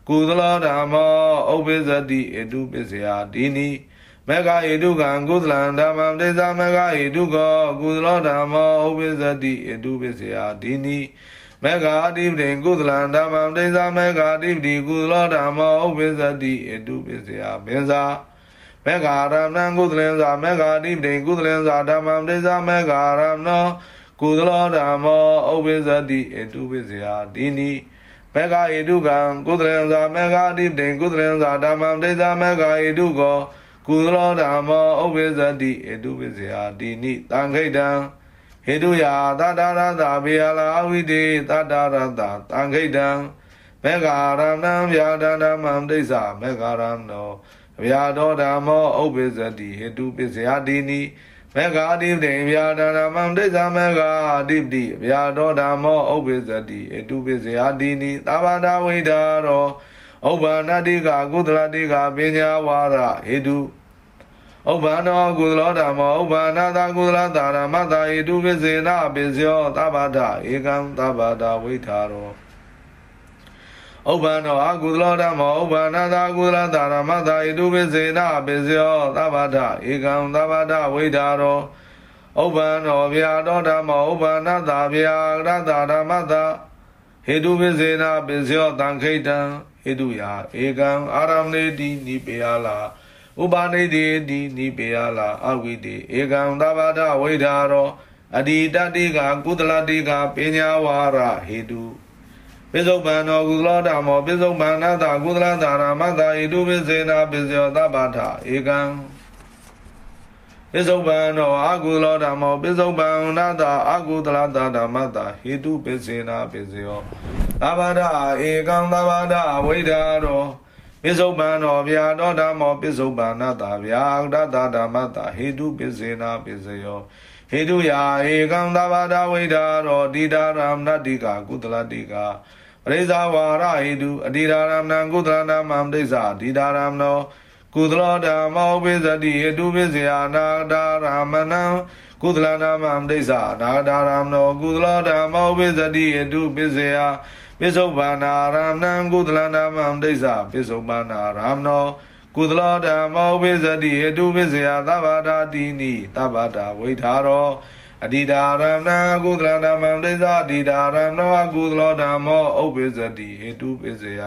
[SPEAKER 1] ကုသလောဓမ္မောဥပိစတိဧတုပိစယဒီနိမေဃဣတုကံကုသလံဓမ္မံတေသမေဃဣတုကောကုသလောဓမ္မောဥပိသတိဣတုပိစယဒီနိမေဃအတိပတိကုသလံဓမ္မံတေသမေဃအတိပတိကုသလောဓမ္မောဥပိသတိဣတုပိစယပင်စာမေဃရမဏံကုသလင်္စာမေဃအတိပတိကုသလင်္စာဓမ္မံတေသမေဃရမဏော ကုသလောဓမ္မောဥပိသတိဣတုပိစယဒီနိမေဃဣတုကံကုသလင်္စာမေဃအတိပတိကုသလင်္စာဓမ္မံတေသမေဃဣတုကောကုသလောဓမ္မောဥပ္ပဇ္တိဧတုပစ္စယတိနိတံခိတံဟေတုယာသတ္တရတဘေယလာဝိတေသတ္တရတတံခိတံမေဃာရမံဗျာဒန္တမံဒိသမေဃာရမနောဗျာဒောဓမ္မောဥပ္ပဇ္တိဟေတုပစ္စယတိနိ မေဃာတိပတိဗျာဒန္တမံဒိသမေဃာတိပတိဗျာဒောဓမ္မောဥပ္ပဇ္တိဟေတုပစ္စယတိနိသဗ္ဗတာဝိဒါရောဥပ္ပန္နတိကကုသလတိကပညာဝါရဟေတုဥပ္ပန္နောကုသလောဓမ္မောဥပ္ပန္နသာကုသလသာရမတ္တာဣတုပိစေနပိစယောသဗ္ဗတဧကံသဗ္ဗတာဝိထာရော ဥပ္ပန္နောအကုသလောဓမ္မောဥပ္ပန္နသာကုသလသာရမတ္တာဣတုပိစေနပိစယောသဗ္ဗတဧကံသဗ္ဗတဝိထာရောဥပ္ပန္နောဗျာတောဓမ္မောဥပ္ပန္နသာဗျာရတ္တာဓမ္မတာဟေတုပိစေနပိစယောတံခိတံဟေတုယာဧကံအာရမဏေတိနိပေယလာဥပါနေတိတိနိပေယလာအဝိတေဧကံသဗ္ဗဒဝိဓာရောအဒီတတိကကုသလတိကပညာဝါရဟေတု ပိစုပန်တော်ကုသလောဓမ္မောပိစုပန်နာတာကုသလသာရမတ္တဣတုပိစေနာပိစယောသဗ္ဗထဧကံပိစုပန်တော်အကုသလောဓမ္မောပိစုပန်နာတာအကုသလသာဓမ္မတာဟေတုပိစေနာပိစယောသဗ္ဗထဧကံသဗ္ဗဒဝိဓာရောပိစုပန်တော်ဗျာတော်ဓမ္မောပိစုပန်နတာဗျာဒတဓမ္မတာဟေတုပိစေနာပိစယောဟေတုယာဧကံသဘာဒဝိဒါရောတိတာရမဏတိကာကုသလတိကာ ပရိဇာဝါရဟေတုအတိရာရမဏံကုသလနာမံဒိဋ္ဌာတိတာရမနောကုသလောဓမ္မောပိစတိဟေတုပိစယနာတာရမဏံကုသလနာမံဒိဋ္ဌာနာတာရမနောကုသလောဓမ္မောပိစတိဟေတုပိစယပိစုဘာနာရမဏံကုသလနာမံဒိဋ္ဌာပိစုဘာနာရမနောကုသလောဓမ္မောပိစတိဟတုပိစယသဗ္ဗတာတိနိသဗ္ဗတာဝိထာရော အတိတာရမဏကုသလဓမ္မံဒိဋ္ဌာအတိတာရမဏကုသလောဓမ္မောဥပ္ပိစတိဟတုပိစယ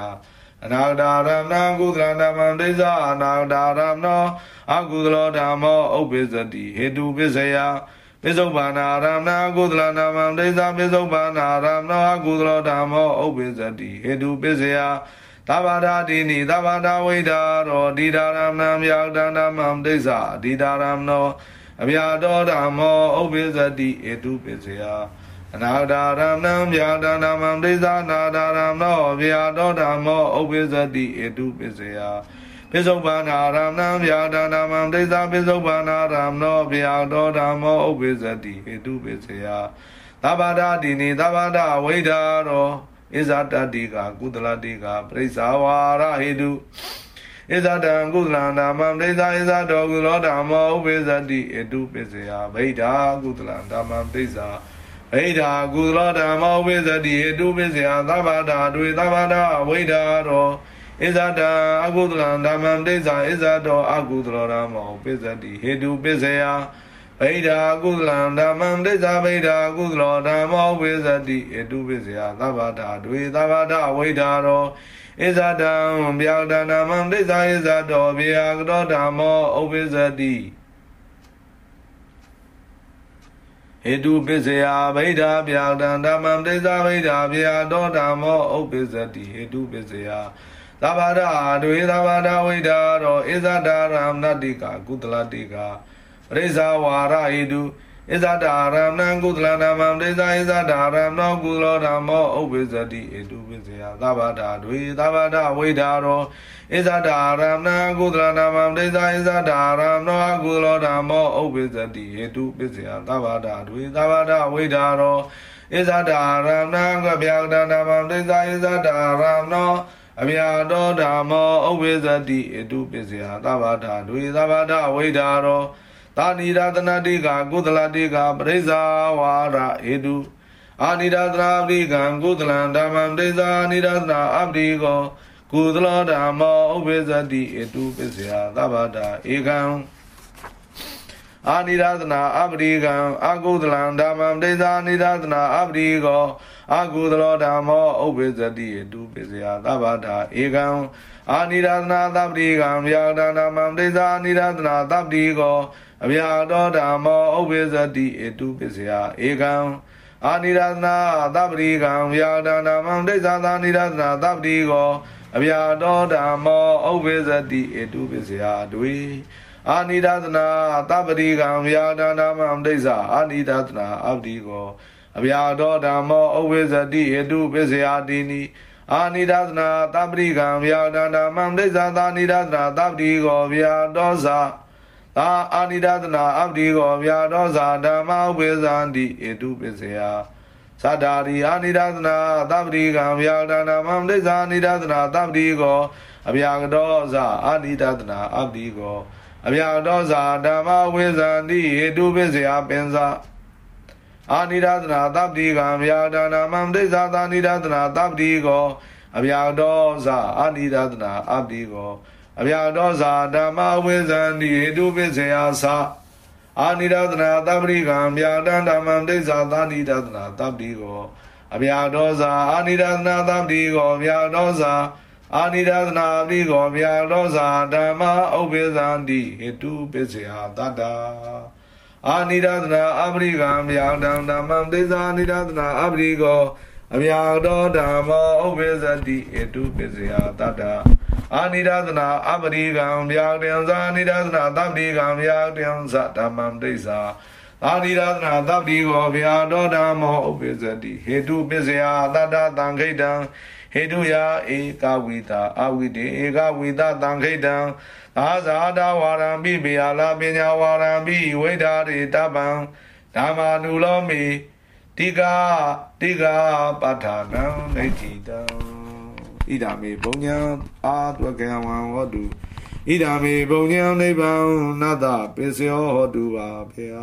[SPEAKER 1] အနာဂတာရမဏကုသလဓမ္မံဒိဋ္ဌာအနာဂတာရမဏအကုသလောဓမ္မောဥပ္ပိစတိဟတုပိစယပိစုပါဏာရမဏကုသလနာမံဒိသပိစုပါဏာရမဏအကုသလောဓမ္မောဥပ္ပိသတိဟေတုပစ္စယသဗ္ဗဒာတိနိသဗ္ဗဒာဝိဒါရောဒီဒါရမဏံမြာတန္တမံဒိသဒီဒါရမဏော အမြာတော်ဓမ္မောဥပ္ပိသတိဟေတုပစ္စယအနာဒာရမဏံမြာတန္တမံဒိသနာဒာရမဏောအမြာတော်ဓမ္မောဥပ္ပိသတိဟေတုပစ္စယပိစုပန္နာရမဏံဗျာဒနာမံဒိသပိစုပန္နာရမနောဗျာတောဓမ္မောဥပိသတိဟေတုပိစယသဗ္ဗဒတိနိသဗ္ဗဒဝိဒါရောဣဇာတတိကကုသလတိကပရိစ္ဆာဝါရဟေတု ဣဇာတံကုသလနာမံဒိသဣဇာတောကုလောဓမ္မောဥပိသတိဟေတုပိစယဗိဓာကုသလဓမ္မံဒိသဗိဓာကုသလောဓမ္မောဥပိသတိဟေတုပိစယသဗ္ဗဒဒွေသဗ္ဗဒဝိဒါရောဣဇဒံအကုသလံဓမ္မံဒိဋ္ဌာဣဇတောအကုသလောဓမ္မောပိစတိဟေတုပိစယဗိဓာကုသလံဓမ္မံဒိဋ္ဌာဗိဓာကုသလောဓမ္မောပိစတိဟေတုပိစယသဗ္ဗတာဒွေသဗ္ဗတာဝိဓာရော ဣဇဒံဗျာဒနာမံဒိဋ္ဌာဣဇတောဗျာကတောဓမ္မောဥပိစတိဟေတုပိစယဗိဓာဗျာဒံဓမ္မံဒိဋ္ဌာဗိဓာဗျာတောဓမ္မောဥပိစတိဟေတုပိစယသဗ္ဗဒဒွေသဗ္ဗဒဝိဒါရောဣဇဒာရမဏတိကကုသလတိကပရိစ္ဆာဝါရဟိတု ဣဇဒာရမဏကုသလနာမံဒိဇာဣဇဒာရမဏကုသလောဓမ္မောဥပ္ပိသတိဣတုပိစေယသဗ္ဗဒဒွေသဗ္ဗဒဝိဒါရောဣဇဒာရမဏကုသလနာမံဒိဇာဣဇဒာရမဏကုသလောဓမ္မောဥပ္ပိသတိဣတုပိစေယသဗ္ဗဒဒွေသဗ္ဗဒဝိဒါရောဣဇဒာရမဏကဗျာဒနာမံဒိဇာဣဇဒာရမဏအမြာတော်ဓမ္မောဥပ္ပဇ္တိအတုပစ္စယသဗ္ဗတာဒွေသဗ္ဗတာဝိဒါရော သာနိရတနာတိကကုသလတိကပရိစ္ဆာဝါရဟေတုအာနိရတနာပရိကံကုသလံဓမ္မံပရိစ္ဆာနိရတနာအပရိကောကုသလောဓမ္မောဥပ္ပဇ္တိအတုပစ္စယသဗ္ဗတာဧကံအာနိရတနာအပရိကံအကုသလံဓမ္မံပရိစ္ဆာနိရတနာအပရိကောအာကုသလောဓမ္မောဥပ္ပဇ္တိယတုပစ္စယသဗ္ဗတာဧကံအာနိရသနာသဗ္ဗတိကံဗျာဒနာမံဒိသာနိရသနာသဗ္ဗတိကော အဗျာတောဓမ္မောဥပ္ပဇ္တိယတုပစ္စယဧကံအာနိရသနာသဗ္ဗတိကံဗျာဒနာမံဒိသာသာနိရသနာသဗ္ဗတိကောအဗျာတောဓမ္မောဥပ္ပဇ္တိယတုပစ္စယဒွေအာနိဒသနာသဗ္ဗတိကံဗျာဒနာမံဒိသာအာနိဒသနာအဗ္ဗတိကောအဗျာတော်ဓမ္မောအဝိဇ္ဇတိဟတုပစ္စယတိနိအာနိဒသနာတပရိကံဗျာဒန္တမံဒိသသာနိဒသနာတပတိကောဗျာတော်ဇာ သာအာနိဒသနာအပ္တိကောဗျာတော်ဇာဓမ္မဝိဇန္တိဟတုပစ္စယသတ္တာရိအာနိဒသနာတပတိကံဗျာဒန္တမံဒိသနိဒသနာတပတိကောအဗျာတော်ဇာအာနိဒသနာအပ္တိကောအဗျာတော်ဇာဓမ္မဝိဇန္တိဟတုပစ္စယပင်္စအာနိဒသနာတပ္တိကံဗျာဒါနာမံဒိသသာနိဒသနာတပ္တိကောအဗျာတောဇာအာနိဒသနာအပ္တိကော အဗျာတောဇာဓမ္မဝိဇန္တိဟိတုပိစေယသအာနိဒသနာတပ္တိကံဗျာဒန္တမံဒိသသာနိဒသနာတပ္တိကောအဗျာတောဇာအာနိဒသနာတပ္တိကောဗျာတောဇာအာနိဒသနာပိကောဗျာတောဇာဓမ္မဥပ္ပိသန္တိဟိတုပိစေယတတ္တာအာနိဒသနာအပရိကံဗျာဒံဓမ္မံသေဇာနိဒသနာအပရိကောအဗျာတောဓမ္မောဥပ္ပဇတိဧတုပစ္စယတတ္တ အာနိဒသနာအပရိကံဗျာတံဇာနိဒသနာတပ္ပိကံဗျာတံဇဓမ္မံဒိသအာနိဒသနာတပ္ပိကောဗျာတောဓမ္မောဥပ္ပဇတိဟေတုပစ္စယတတ္တသံခိတံဟေတုယဧကဝိတာအဝိတေဧကဝိတာသံခိတံသာဇာတဝါရံပိပိယလာပညာဝါရံပိဝိဓာရိတပံဓမ္မာနုလောမိတိကာတိကာပဋ္ဌာနံဒိဋ္ဌိတံ ဣဒာမေဘုံညာအာတွကေဝံဟောတုဣဒာမေဘုံညာနိဗ္ဗာန်နတ္တပစ္စယောဟောတုပါဖေယ